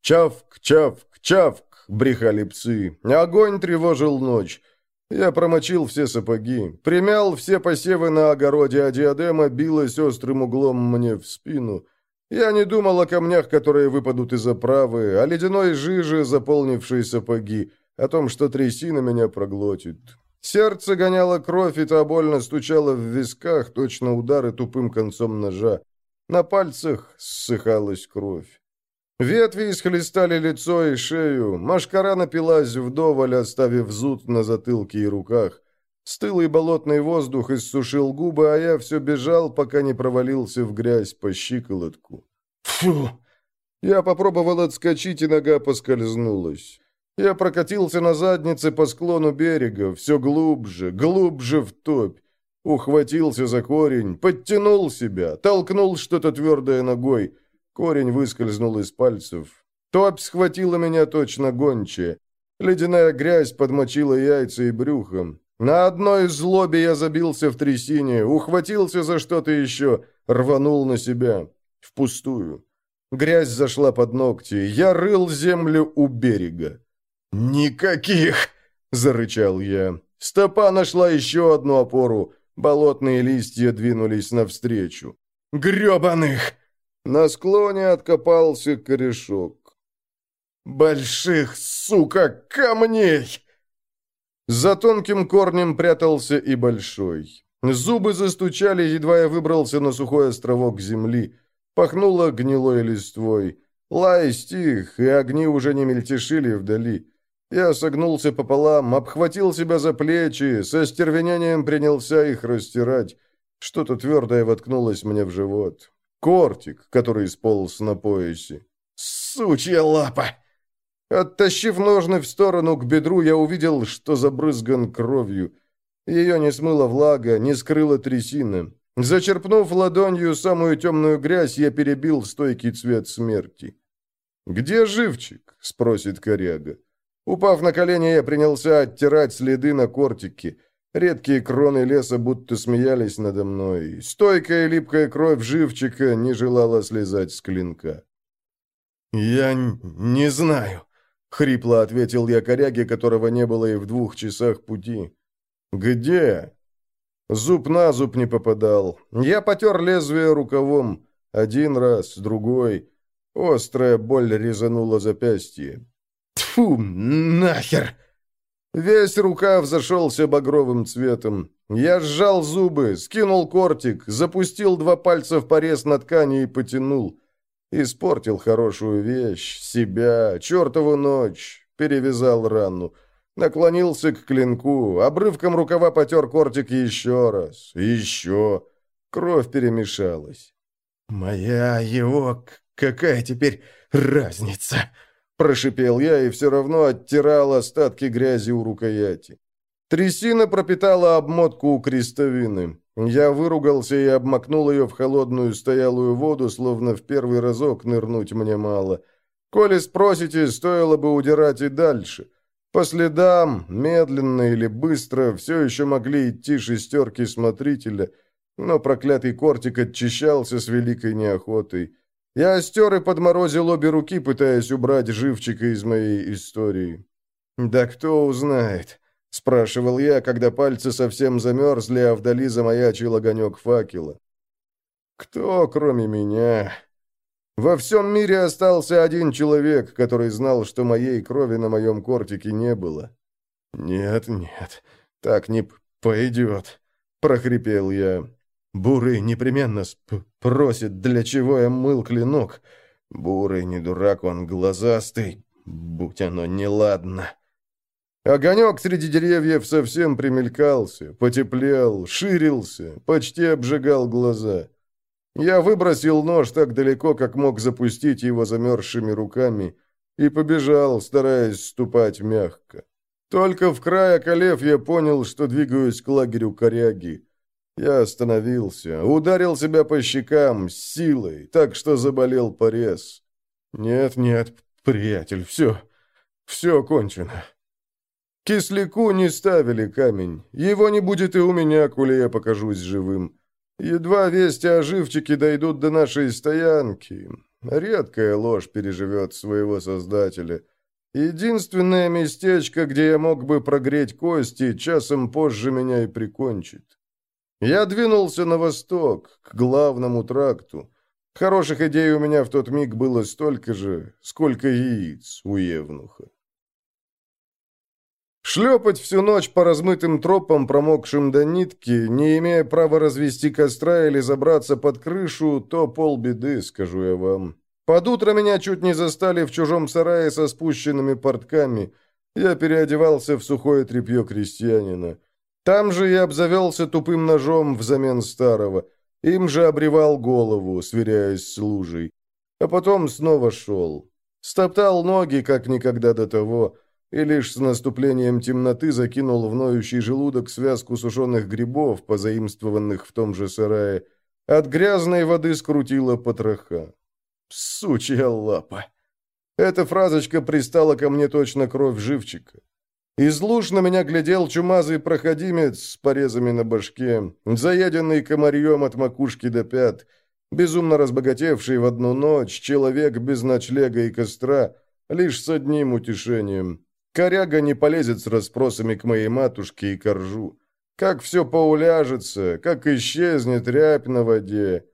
«Чавк! Чавк! Чавк!» — брехали псы. Огонь тревожил ночь. Я промочил все сапоги, примял все посевы на огороде, а диадема билась острым углом мне в спину. Я не думал о камнях, которые выпадут из оправы, о ледяной жиже, заполнившей сапоги, о том, что трясина меня проглотит. Сердце гоняло кровь, и та больно стучало в висках, точно удары тупым концом ножа. На пальцах ссыхалась кровь. Ветви исхлестали лицо и шею, машкара напилась вдоволь, оставив зуд на затылке и руках. Стылый болотный воздух иссушил губы, а я все бежал, пока не провалился в грязь по щиколотку. Фу! Я попробовал отскочить, и нога поскользнулась. Я прокатился на заднице по склону берега, все глубже, глубже в топь. Ухватился за корень, подтянул себя, толкнул что-то твердое ногой — Корень выскользнул из пальцев. Топь схватила меня точно гончая. Ледяная грязь подмочила яйца и брюхом. На одной злобе я забился в трясине, ухватился за что-то еще, рванул на себя. Впустую. Грязь зашла под ногти. Я рыл землю у берега. «Никаких!» — зарычал я. Стопа нашла еще одну опору. Болотные листья двинулись навстречу. «Гребаных!» На склоне откопался корешок. «Больших, сука, камней!» За тонким корнем прятался и большой. Зубы застучали, едва я выбрался на сухой островок земли. Пахнуло гнилой листвой. Лай стих, и огни уже не мельтешили вдали. Я согнулся пополам, обхватил себя за плечи, со стервенением принялся их растирать. Что-то твердое воткнулось мне в живот. Кортик, который сполз на поясе. «Сучья лапа!» Оттащив ножны в сторону к бедру, я увидел, что забрызган кровью. Ее не смыла влага, не скрыла трясина. Зачерпнув ладонью самую темную грязь, я перебил стойкий цвет смерти. «Где живчик?» — спросит коряга. Упав на колени, я принялся оттирать следы на кортике. Редкие кроны леса будто смеялись надо мной. Стойкая липкая кровь живчика не желала слезать с клинка. «Я не знаю», — хрипло ответил я коряге, которого не было и в двух часах пути. «Где?» Зуб на зуб не попадал. Я потер лезвие рукавом. Один раз, другой. Острая боль резанула запястье. Тфу, нахер! Весь рукав зашелся багровым цветом. Я сжал зубы, скинул кортик, запустил два пальца в порез на ткани и потянул. Испортил хорошую вещь, себя, чертову ночь, перевязал рану. Наклонился к клинку, обрывком рукава потер кортик еще раз, еще. Кровь перемешалась. «Моя его... Какая теперь разница?» Прошипел я и все равно оттирал остатки грязи у рукояти. Трясина пропитала обмотку у крестовины. Я выругался и обмакнул ее в холодную стоялую воду, словно в первый разок нырнуть мне мало. Коли спросите, стоило бы удирать и дальше. По следам, медленно или быстро, все еще могли идти шестерки смотрителя, но проклятый кортик очищался с великой неохотой. Я стер и подморозил обе руки, пытаясь убрать живчика из моей истории. «Да кто узнает?» — спрашивал я, когда пальцы совсем замерзли, а вдали замаячил огонек факела. «Кто, кроме меня?» Во всем мире остался один человек, который знал, что моей крови на моем кортике не было. «Нет, нет, так не пойдет», — прохрипел я. «Бурый непременно спросит, для чего я мыл клинок. Бурый не дурак, он глазастый, будь оно неладно». Огонек среди деревьев совсем примелькался, потеплел, ширился, почти обжигал глаза. Я выбросил нож так далеко, как мог запустить его замерзшими руками, и побежал, стараясь ступать мягко. Только в край околев я понял, что двигаюсь к лагерю коряги. Я остановился, ударил себя по щекам с силой, так что заболел порез. Нет, нет, приятель, все, все кончено. Кисляку не ставили камень. Его не будет и у меня, коли я покажусь живым. Едва вести о живчике дойдут до нашей стоянки. Редкая ложь переживет своего создателя. Единственное местечко, где я мог бы прогреть кости, часом позже меня и прикончит. Я двинулся на восток, к главному тракту. Хороших идей у меня в тот миг было столько же, сколько яиц у Евнуха. Шлепать всю ночь по размытым тропам, промокшим до нитки, не имея права развести костра или забраться под крышу, то полбеды, скажу я вам. Под утро меня чуть не застали в чужом сарае со спущенными портками. Я переодевался в сухое тряпье крестьянина. Там же я обзавелся тупым ножом взамен старого. Им же обревал голову, сверяясь с лужей. А потом снова шел. Стоптал ноги, как никогда до того, и лишь с наступлением темноты закинул в ноющий желудок связку сушеных грибов, позаимствованных в том же сарае. От грязной воды скрутила потроха. Сучья лапа. Эта фразочка пристала ко мне точно кровь живчика. Из луж на меня глядел чумазый проходимец с порезами на башке, заеденный комарьем от макушки до пят, безумно разбогатевший в одну ночь, человек без ночлега и костра, лишь с одним утешением. Коряга не полезет с расспросами к моей матушке и коржу. Как все поуляжется, как исчезнет рябь на воде.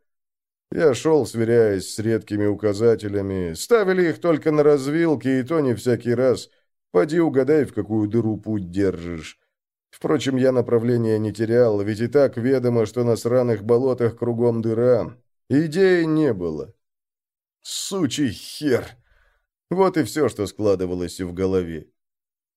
Я шел, сверяясь с редкими указателями. Ставили их только на развилке, и то не всякий раз. Поди угадай, в какую дыру путь держишь. Впрочем, я направления не терял, ведь и так ведомо, что на сраных болотах кругом дыра. Идеи не было. Сучий хер! Вот и все, что складывалось в голове.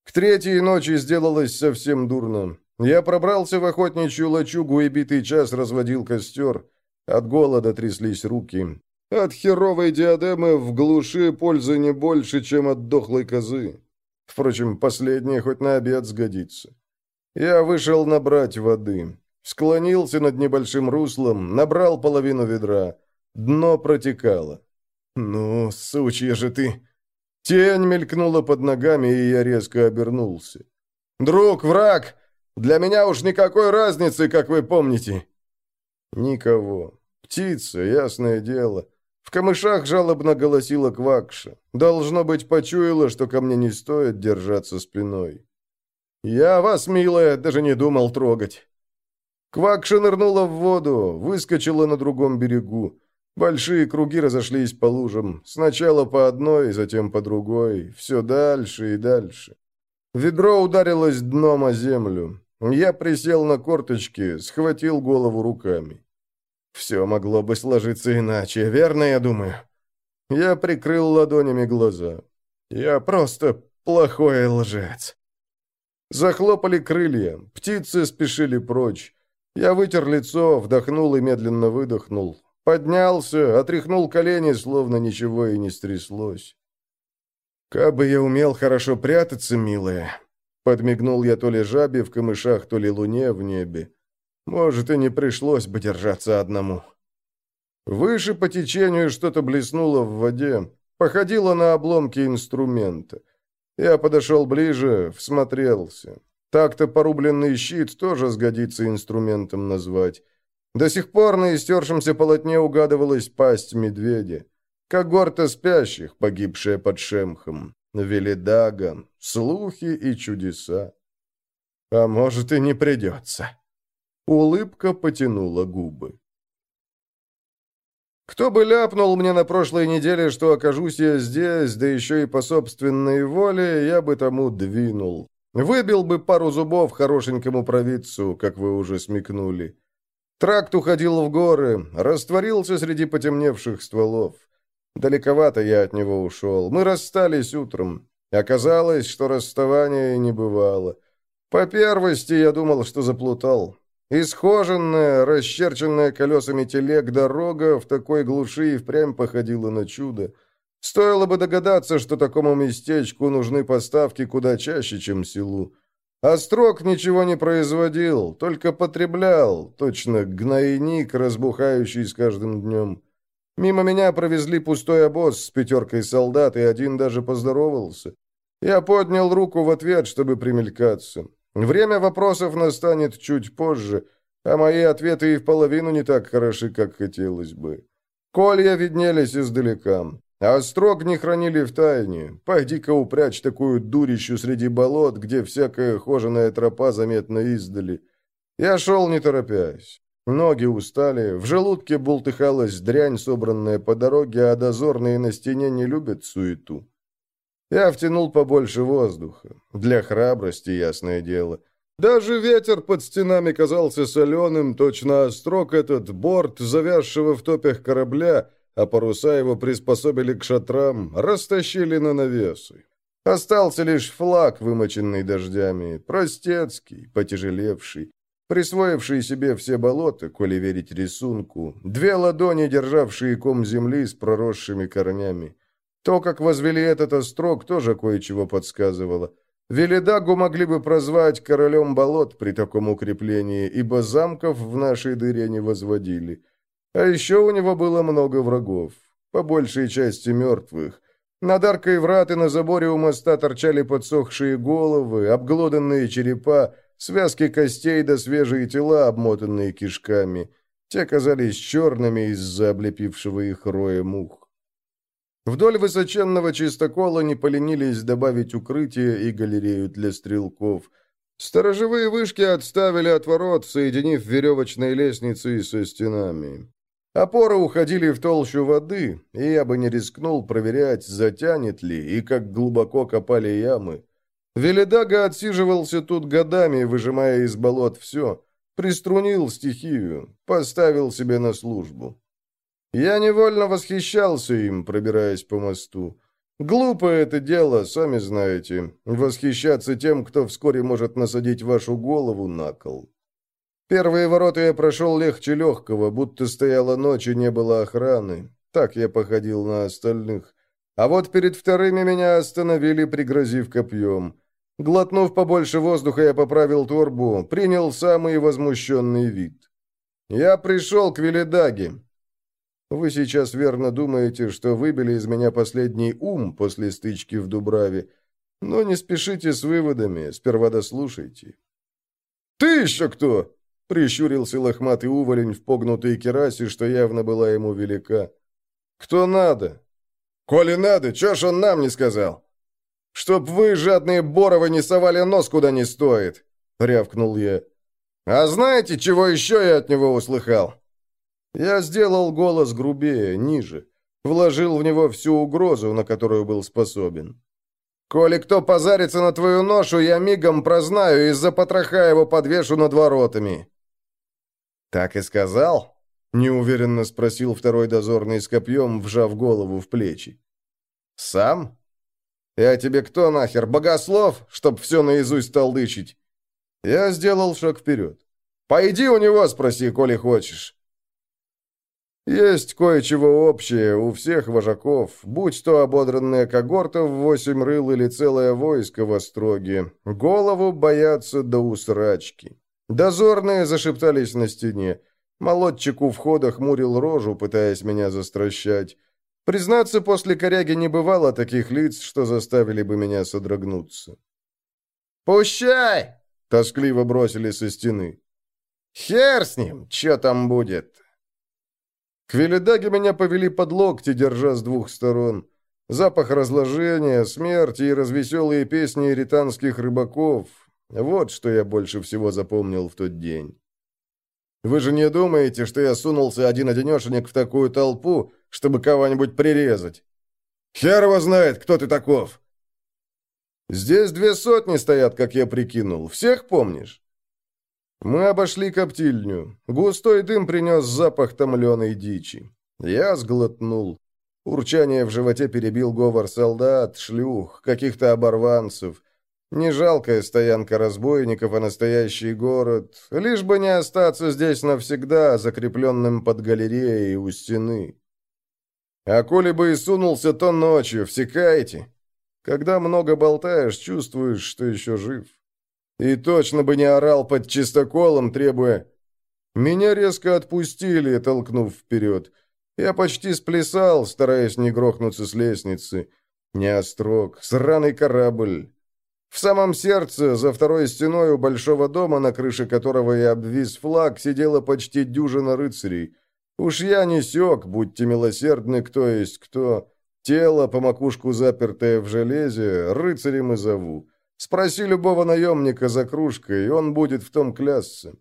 К третьей ночи сделалось совсем дурно. Я пробрался в охотничью лачугу и битый час разводил костер. От голода тряслись руки. От херовой диадемы в глуши пользы не больше, чем от дохлой козы. Впрочем, последнее хоть на обед сгодится. Я вышел набрать воды. Склонился над небольшим руслом, набрал половину ведра. Дно протекало. «Ну, сучья же ты!» Тень мелькнула под ногами, и я резко обернулся. «Друг, враг! Для меня уж никакой разницы, как вы помните!» Никого. Птица, ясное дело. В камышах жалобно голосила Квакша. Должно быть, почуяла, что ко мне не стоит держаться спиной. «Я вас, милая, даже не думал трогать». Квакша нырнула в воду, выскочила на другом берегу. Большие круги разошлись по лужам. Сначала по одной, затем по другой. Все дальше и дальше. Ведро ударилось дном о землю. Я присел на корточки, схватил голову руками. Все могло бы сложиться иначе, верно, я думаю? Я прикрыл ладонями глаза. Я просто плохой лжец. Захлопали крылья, птицы спешили прочь. Я вытер лицо, вдохнул и медленно выдохнул. Поднялся, отряхнул колени, словно ничего и не стряслось. «Кабы я умел хорошо прятаться, милая!» Подмигнул я то ли жабе в камышах, то ли луне в небе. Может, и не пришлось бы держаться одному. Выше по течению что-то блеснуло в воде, походило на обломки инструмента. Я подошел ближе, всмотрелся. Так-то порубленный щит тоже сгодится инструментом назвать. До сих пор на истершемся полотне угадывалась пасть медведя. Когорта спящих, погибшая под Шемхом. Велидага, слухи и чудеса. А может, и не придется. Улыбка потянула губы. Кто бы ляпнул мне на прошлой неделе, что окажусь я здесь, да еще и по собственной воле, я бы тому двинул. Выбил бы пару зубов хорошенькому провидцу, как вы уже смекнули. Тракт уходил в горы, растворился среди потемневших стволов. Далековато я от него ушел. Мы расстались утром. Оказалось, что расставания не бывало. По первости я думал, что заплутал. Исхоженная, расчерченная колесами телег дорога в такой глуши и впрямь походила на чудо. Стоило бы догадаться, что такому местечку нужны поставки куда чаще, чем селу. Острог ничего не производил, только потреблял, точно гнойник, разбухающий с каждым днем. Мимо меня провезли пустой обоз с пятеркой солдат, и один даже поздоровался. Я поднял руку в ответ, чтобы примелькаться. Время вопросов настанет чуть позже, а мои ответы и в половину не так хороши, как хотелось бы. Колья виднелись издалека. А строг не хранили в тайне. Пойди-ка упрячь такую дурищу среди болот, где всякая хоженая тропа заметно издали. Я шел не торопясь. Ноги устали, в желудке бултыхалась дрянь, собранная по дороге, а дозорные на стене не любят суету. Я втянул побольше воздуха. Для храбрости, ясное дело. Даже ветер под стенами казался соленым, точно острог этот борт, завязшего в топях корабля, а паруса его приспособили к шатрам, растащили на навесы. Остался лишь флаг, вымоченный дождями, простецкий, потяжелевший, присвоивший себе все болота, коли верить рисунку, две ладони, державшие ком земли с проросшими корнями. То, как возвели этот острог, тоже кое-чего подсказывало. Велидагу могли бы прозвать королем болот при таком укреплении, ибо замков в нашей дыре не возводили. А еще у него было много врагов, по большей части мертвых. Над аркой врат и на заборе у моста торчали подсохшие головы, обглоданные черепа, связки костей да свежие тела, обмотанные кишками. Те казались черными из-за облепившего их роя мух. Вдоль высоченного чистокола не поленились добавить укрытие и галерею для стрелков. Сторожевые вышки отставили от ворот, соединив веревочные лестницы со стенами. Опоры уходили в толщу воды, и я бы не рискнул проверять, затянет ли и как глубоко копали ямы. Велидага отсиживался тут годами, выжимая из болот все, приструнил стихию, поставил себе на службу. Я невольно восхищался им, пробираясь по мосту. Глупо это дело, сами знаете, восхищаться тем, кто вскоре может насадить вашу голову на кол. Первые ворота я прошел легче легкого, будто стояла ночь и не было охраны. Так я походил на остальных. А вот перед вторыми меня остановили, пригрозив копьем. Глотнув побольше воздуха, я поправил торбу, принял самый возмущенный вид. Я пришел к Велидаге. Вы сейчас верно думаете, что выбили из меня последний ум после стычки в Дубраве, но не спешите с выводами, сперва дослушайте». «Ты еще кто?» — прищурился лохматый уволень в погнутой керасе, что явно была ему велика. «Кто надо?» «Коли надо, чё ж он нам не сказал?» «Чтоб вы, жадные Боровы, не совали нос куда не стоит!» — рявкнул я. «А знаете, чего еще я от него услыхал?» Я сделал голос грубее, ниже. Вложил в него всю угрозу, на которую был способен. «Коли кто позарится на твою ношу, я мигом прознаю и за потроха его подвешу над воротами». «Так и сказал?» — неуверенно спросил второй дозорный с копьем, вжав голову в плечи. «Сам? Я тебе кто нахер, богослов, чтоб все наизусть толдычить?» Я сделал шаг вперед. «Пойди у него спроси, коли хочешь». Есть кое-чего общее у всех вожаков, будь то ободранная когорта в восемь рыл или целое войско в Остроге. Голову боятся до усрачки. Дозорные зашептались на стене. Молодчик у входа хмурил рожу, пытаясь меня застращать. Признаться, после коряги не бывало таких лиц, что заставили бы меня содрогнуться. «Пущай!» — тоскливо бросили со стены. «Хер с ним, что там будет?» К Велидаге меня повели под локти, держа с двух сторон. Запах разложения, смерти и развеселые песни ританских рыбаков — вот что я больше всего запомнил в тот день. Вы же не думаете, что я сунулся один-одинешенек в такую толпу, чтобы кого-нибудь прирезать? Хер его знает, кто ты таков!» «Здесь две сотни стоят, как я прикинул. Всех помнишь?» Мы обошли коптильню. Густой дым принес запах томленой дичи. Я сглотнул. Урчание в животе перебил говор солдат, шлюх, каких-то оборванцев. Не жалкая стоянка разбойников, а настоящий город. Лишь бы не остаться здесь навсегда, закрепленным под галереей у стены. А коли бы и сунулся, то ночью, всекайте. Когда много болтаешь, чувствуешь, что еще жив. И точно бы не орал под чистоколом, требуя... Меня резко отпустили, толкнув вперед. Я почти сплясал, стараясь не грохнуться с лестницы. Не острог, сраный корабль. В самом сердце, за второй стеной у большого дома, на крыше которого и обвис флаг, сидела почти дюжина рыцарей. Уж я не сёк, будьте милосердны, кто есть кто. Тело, по макушку запертое в железе, рыцарем и зову. Спроси любого наемника за кружкой, и он будет в том клясться.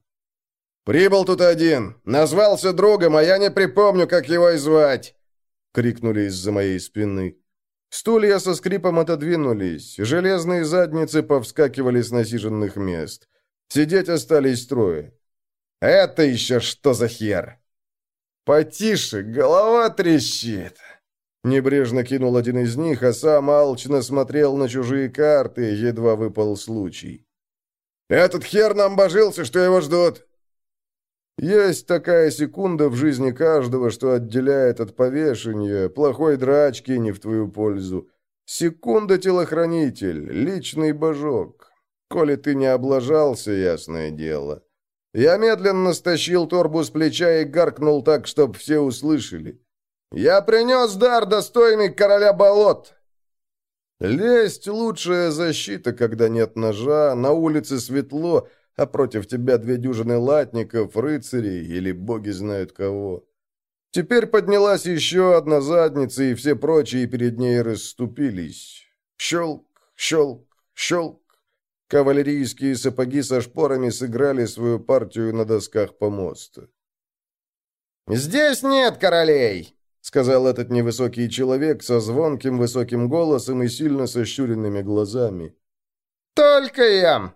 «Прибыл тут один! Назвался другом, а я не припомню, как его и звать!» — крикнули из-за моей спины. Стулья со скрипом отодвинулись, железные задницы повскакивали с насиженных мест. Сидеть остались трое. «Это еще что за хер?» «Потише, голова трещит!» Небрежно кинул один из них, а сам алчно смотрел на чужие карты, едва выпал случай. «Этот хер нам божился, что его ждут!» Есть такая секунда в жизни каждого, что отделяет от повешения, плохой драчки не в твою пользу. Секунда-телохранитель, личный божок. Коли ты не облажался, ясное дело. Я медленно стащил торбу с плеча и гаркнул так, чтоб все услышали. «Я принес дар, достойный короля болот!» Лесть — лучшая защита, когда нет ножа, на улице светло, а против тебя две дюжины латников, рыцарей или боги знают кого. Теперь поднялась еще одна задница, и все прочие перед ней расступились. Щелк, щелк, щелк. Кавалерийские сапоги со шпорами сыграли свою партию на досках помоста. «Здесь нет королей!» Сказал этот невысокий человек со звонким высоким голосом и сильно сощуренными глазами. «Только я!»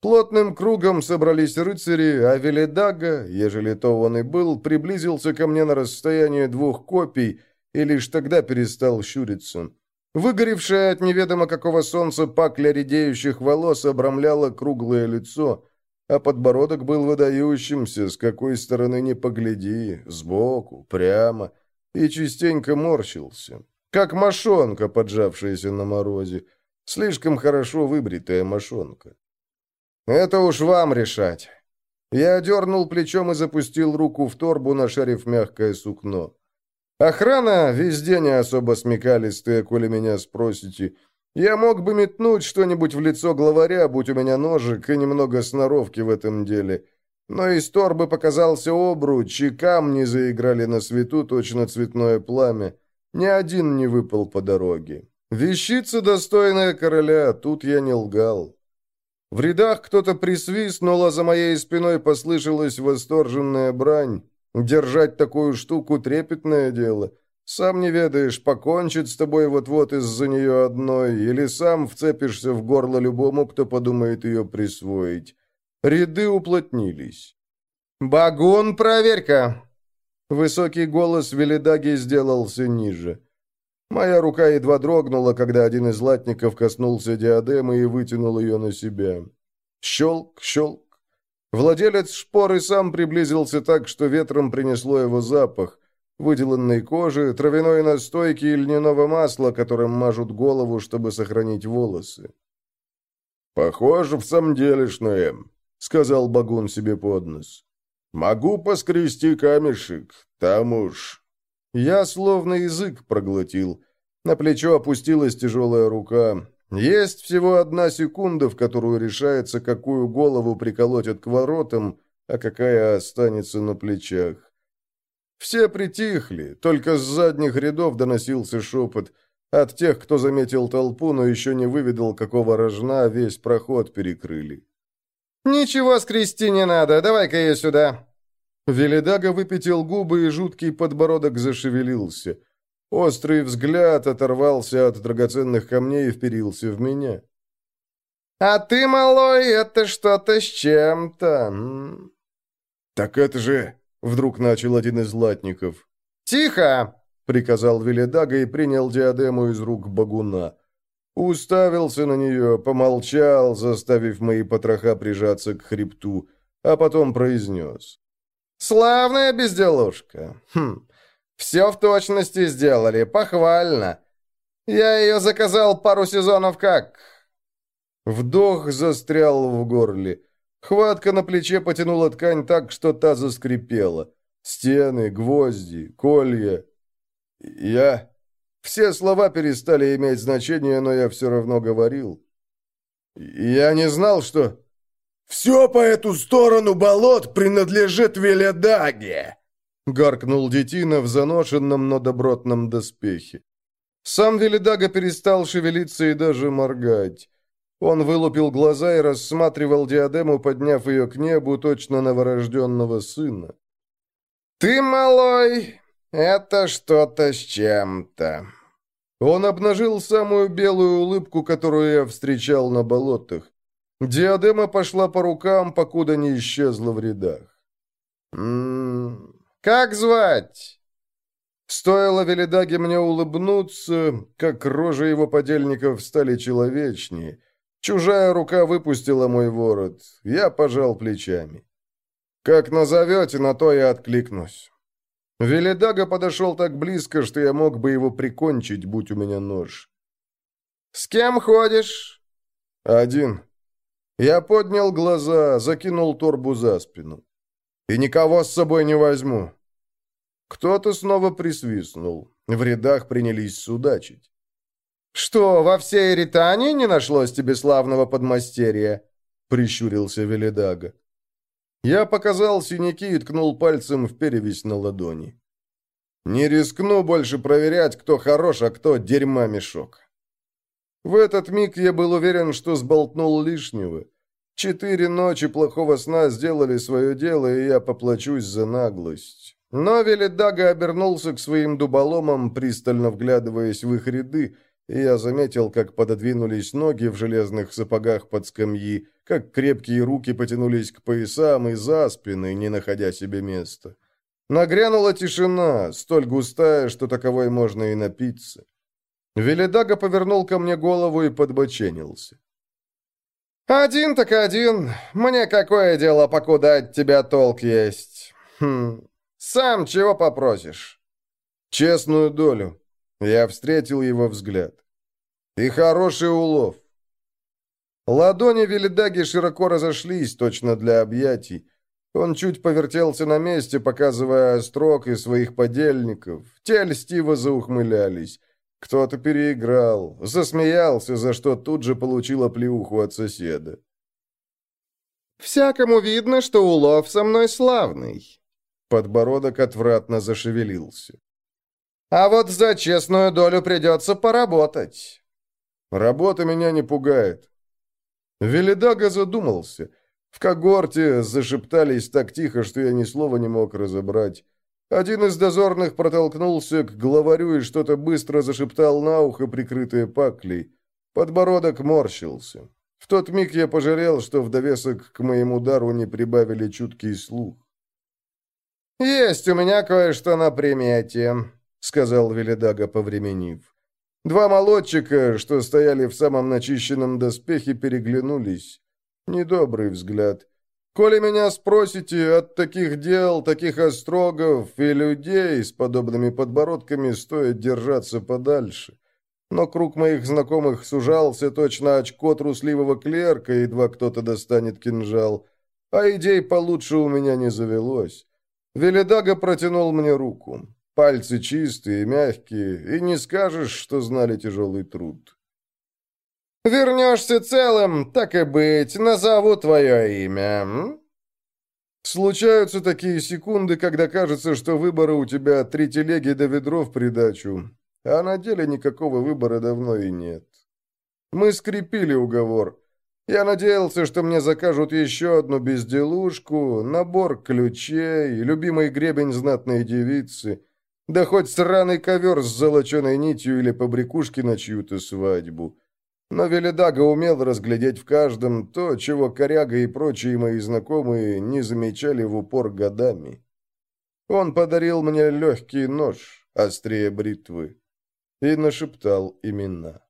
Плотным кругом собрались рыцари, а Велидага, ежели то он и был, приблизился ко мне на расстояние двух копий и лишь тогда перестал щуриться. Выгоревшая от неведомо какого солнца пакля редеющих волос обрамляла круглое лицо, а подбородок был выдающимся, с какой стороны не погляди, сбоку, прямо — и частенько морщился, как мошонка, поджавшаяся на морозе, слишком хорошо выбритая мошонка. «Это уж вам решать». Я дернул плечом и запустил руку в торбу, нашарив мягкое сукно. Охрана везде не особо смекалистая, коли меня спросите. Я мог бы метнуть что-нибудь в лицо главаря, будь у меня ножик и немного сноровки в этом деле. Но из торбы показался обруч, и камни заиграли на свету точно цветное пламя. Ни один не выпал по дороге. Вещица, достойная короля, тут я не лгал. В рядах кто-то присвистнул, а за моей спиной послышалась восторженная брань. Держать такую штуку — трепетное дело. Сам не ведаешь, покончит с тобой вот-вот из-за нее одной, или сам вцепишься в горло любому, кто подумает ее присвоить. Ряды уплотнились. «Багун, проверь-ка!» Высокий голос Велидаги сделался ниже. Моя рука едва дрогнула, когда один из латников коснулся диадемы и вытянул ее на себя. Щелк, щелк. Владелец шпоры сам приблизился так, что ветром принесло его запах. Выделанной кожи, травяной настойки и льняного масла, которым мажут голову, чтобы сохранить волосы. «Похоже, в самом делешное», — сказал Багун себе под нос. «Могу поскрести камешек, там уж...» Я словно язык проглотил. На плечо опустилась тяжелая рука. Есть всего одна секунда, в которую решается, какую голову приколотят к воротам, а какая останется на плечах. Все притихли, только с задних рядов доносился шепот. От тех, кто заметил толпу, но еще не выведал, какого рожна весь проход перекрыли. «Ничего скрести не надо, давай-ка ее сюда!» Велидага выпятил губы, и жуткий подбородок зашевелился. Острый взгляд оторвался от драгоценных камней и вперился в меня. «А ты, малой, это что-то с чем-то!» «Так это же...» — вдруг начал один из латников. «Тихо!» — приказал Велидага и принял диадему из рук багуна. Уставился на нее, помолчал, заставив мои потроха прижаться к хребту, а потом произнес. «Славная безделушка. Хм, все в точности сделали, похвально. Я ее заказал пару сезонов как...» Вдох застрял в горле. Хватка на плече потянула ткань так, что та заскрипела. Стены, гвозди, колья. Я... Все слова перестали иметь значение, но я все равно говорил. Я не знал, что... «Все по эту сторону болот принадлежит Веледаге!» — гаркнул детина в заношенном, но добротном доспехе. Сам Веледага перестал шевелиться и даже моргать. Он вылупил глаза и рассматривал диадему, подняв ее к небу, точно новорожденного сына. «Ты, малой, это что-то с чем-то». Он обнажил самую белую улыбку, которую я встречал на болотах. Диадема пошла по рукам, покуда не исчезла в рядах. «М-м, как звать?» Стоило Велидаге мне улыбнуться, как рожи его подельников стали человечнее. Чужая рука выпустила мой ворот. Я пожал плечами. «Как назовете, на то я откликнусь». Велидага подошел так близко, что я мог бы его прикончить, будь у меня нож. «С кем ходишь?» «Один», я поднял глаза, закинул торбу за спину. «И никого с собой не возьму». Кто-то снова присвистнул. В рядах принялись судачить. «Что, во всей Ритании не нашлось тебе славного подмастерья?» — прищурился Велидага. Я показал синяки и ткнул пальцем в перевесь на ладони. «Не рискну больше проверять, кто хорош, а кто дерьма мешок». В этот миг я был уверен, что сболтнул лишнего. Четыре ночи плохого сна сделали свое дело, и я поплачусь за наглость. Но Велидага обернулся к своим дуболомам, пристально вглядываясь в их ряды, я заметил, как пододвинулись ноги в железных сапогах под скамьи, как крепкие руки потянулись к поясам и за спины, не находя себе места. Нагрянула тишина, столь густая, что таковой можно и напиться. Велидага повернул ко мне голову и подбоченился. «Один так один. Мне какое дело, покуда от тебя толк есть? Хм. Сам чего попросишь?» «Честную долю». Я встретил его взгляд. «И хороший улов». Ладони Велидаги широко разошлись, точно для объятий. Он чуть повертелся на месте, показывая строк и своих подельников. Те льстиво заухмылялись. Кто-то переиграл, засмеялся, за что тут же получил оплеуху от соседа. «Всякому видно, что улов со мной славный». Подбородок отвратно зашевелился. «А вот за честную долю придется поработать». «Работа меня не пугает». Велидага задумался — в когорте зашептались так тихо, что я ни слова не мог разобрать. Один из дозорных протолкнулся к главарю и что-то быстро зашептал на ухо, прикрытое паклей. Подбородок морщился. В тот миг я пожалел, что в довесок к моему дару не прибавили чуткий слух. «Есть у меня кое-что на примете», — сказал Велидага, повременив. Два молодчика, что стояли в самом начищенном доспехе, переглянулись. Недобрый взгляд. Коли меня спросите, от таких дел, таких острогов и людей с подобными подбородками стоит держаться подальше. Но круг моих знакомых сужался точно очко трусливого клерка, едва кто-то достанет кинжал. А идей получше у меня не завелось. Велидага протянул мне руку. Пальцы чистые, мягкие, и не скажешь, что знали тяжелый труд. Вернешься целым, так и быть, назову твое имя. Случаются такие секунды, когда кажется, что выбора у тебя три телеги до ведро в придачу, а на деле никакого выбора давно и нет. Мы скрепили уговор. Я надеялся, что мне закажут еще одну безделушку, набор ключей, любимый гребень знатной девицы, да хоть сраный ковер с золоченой нитью или побрякушки на чью-то свадьбу. Но Велидага умел разглядеть в каждом то, чего коряга и прочие мои знакомые не замечали в упор годами. Он подарил мне легкий нож, острее бритвы, и нашептал имена.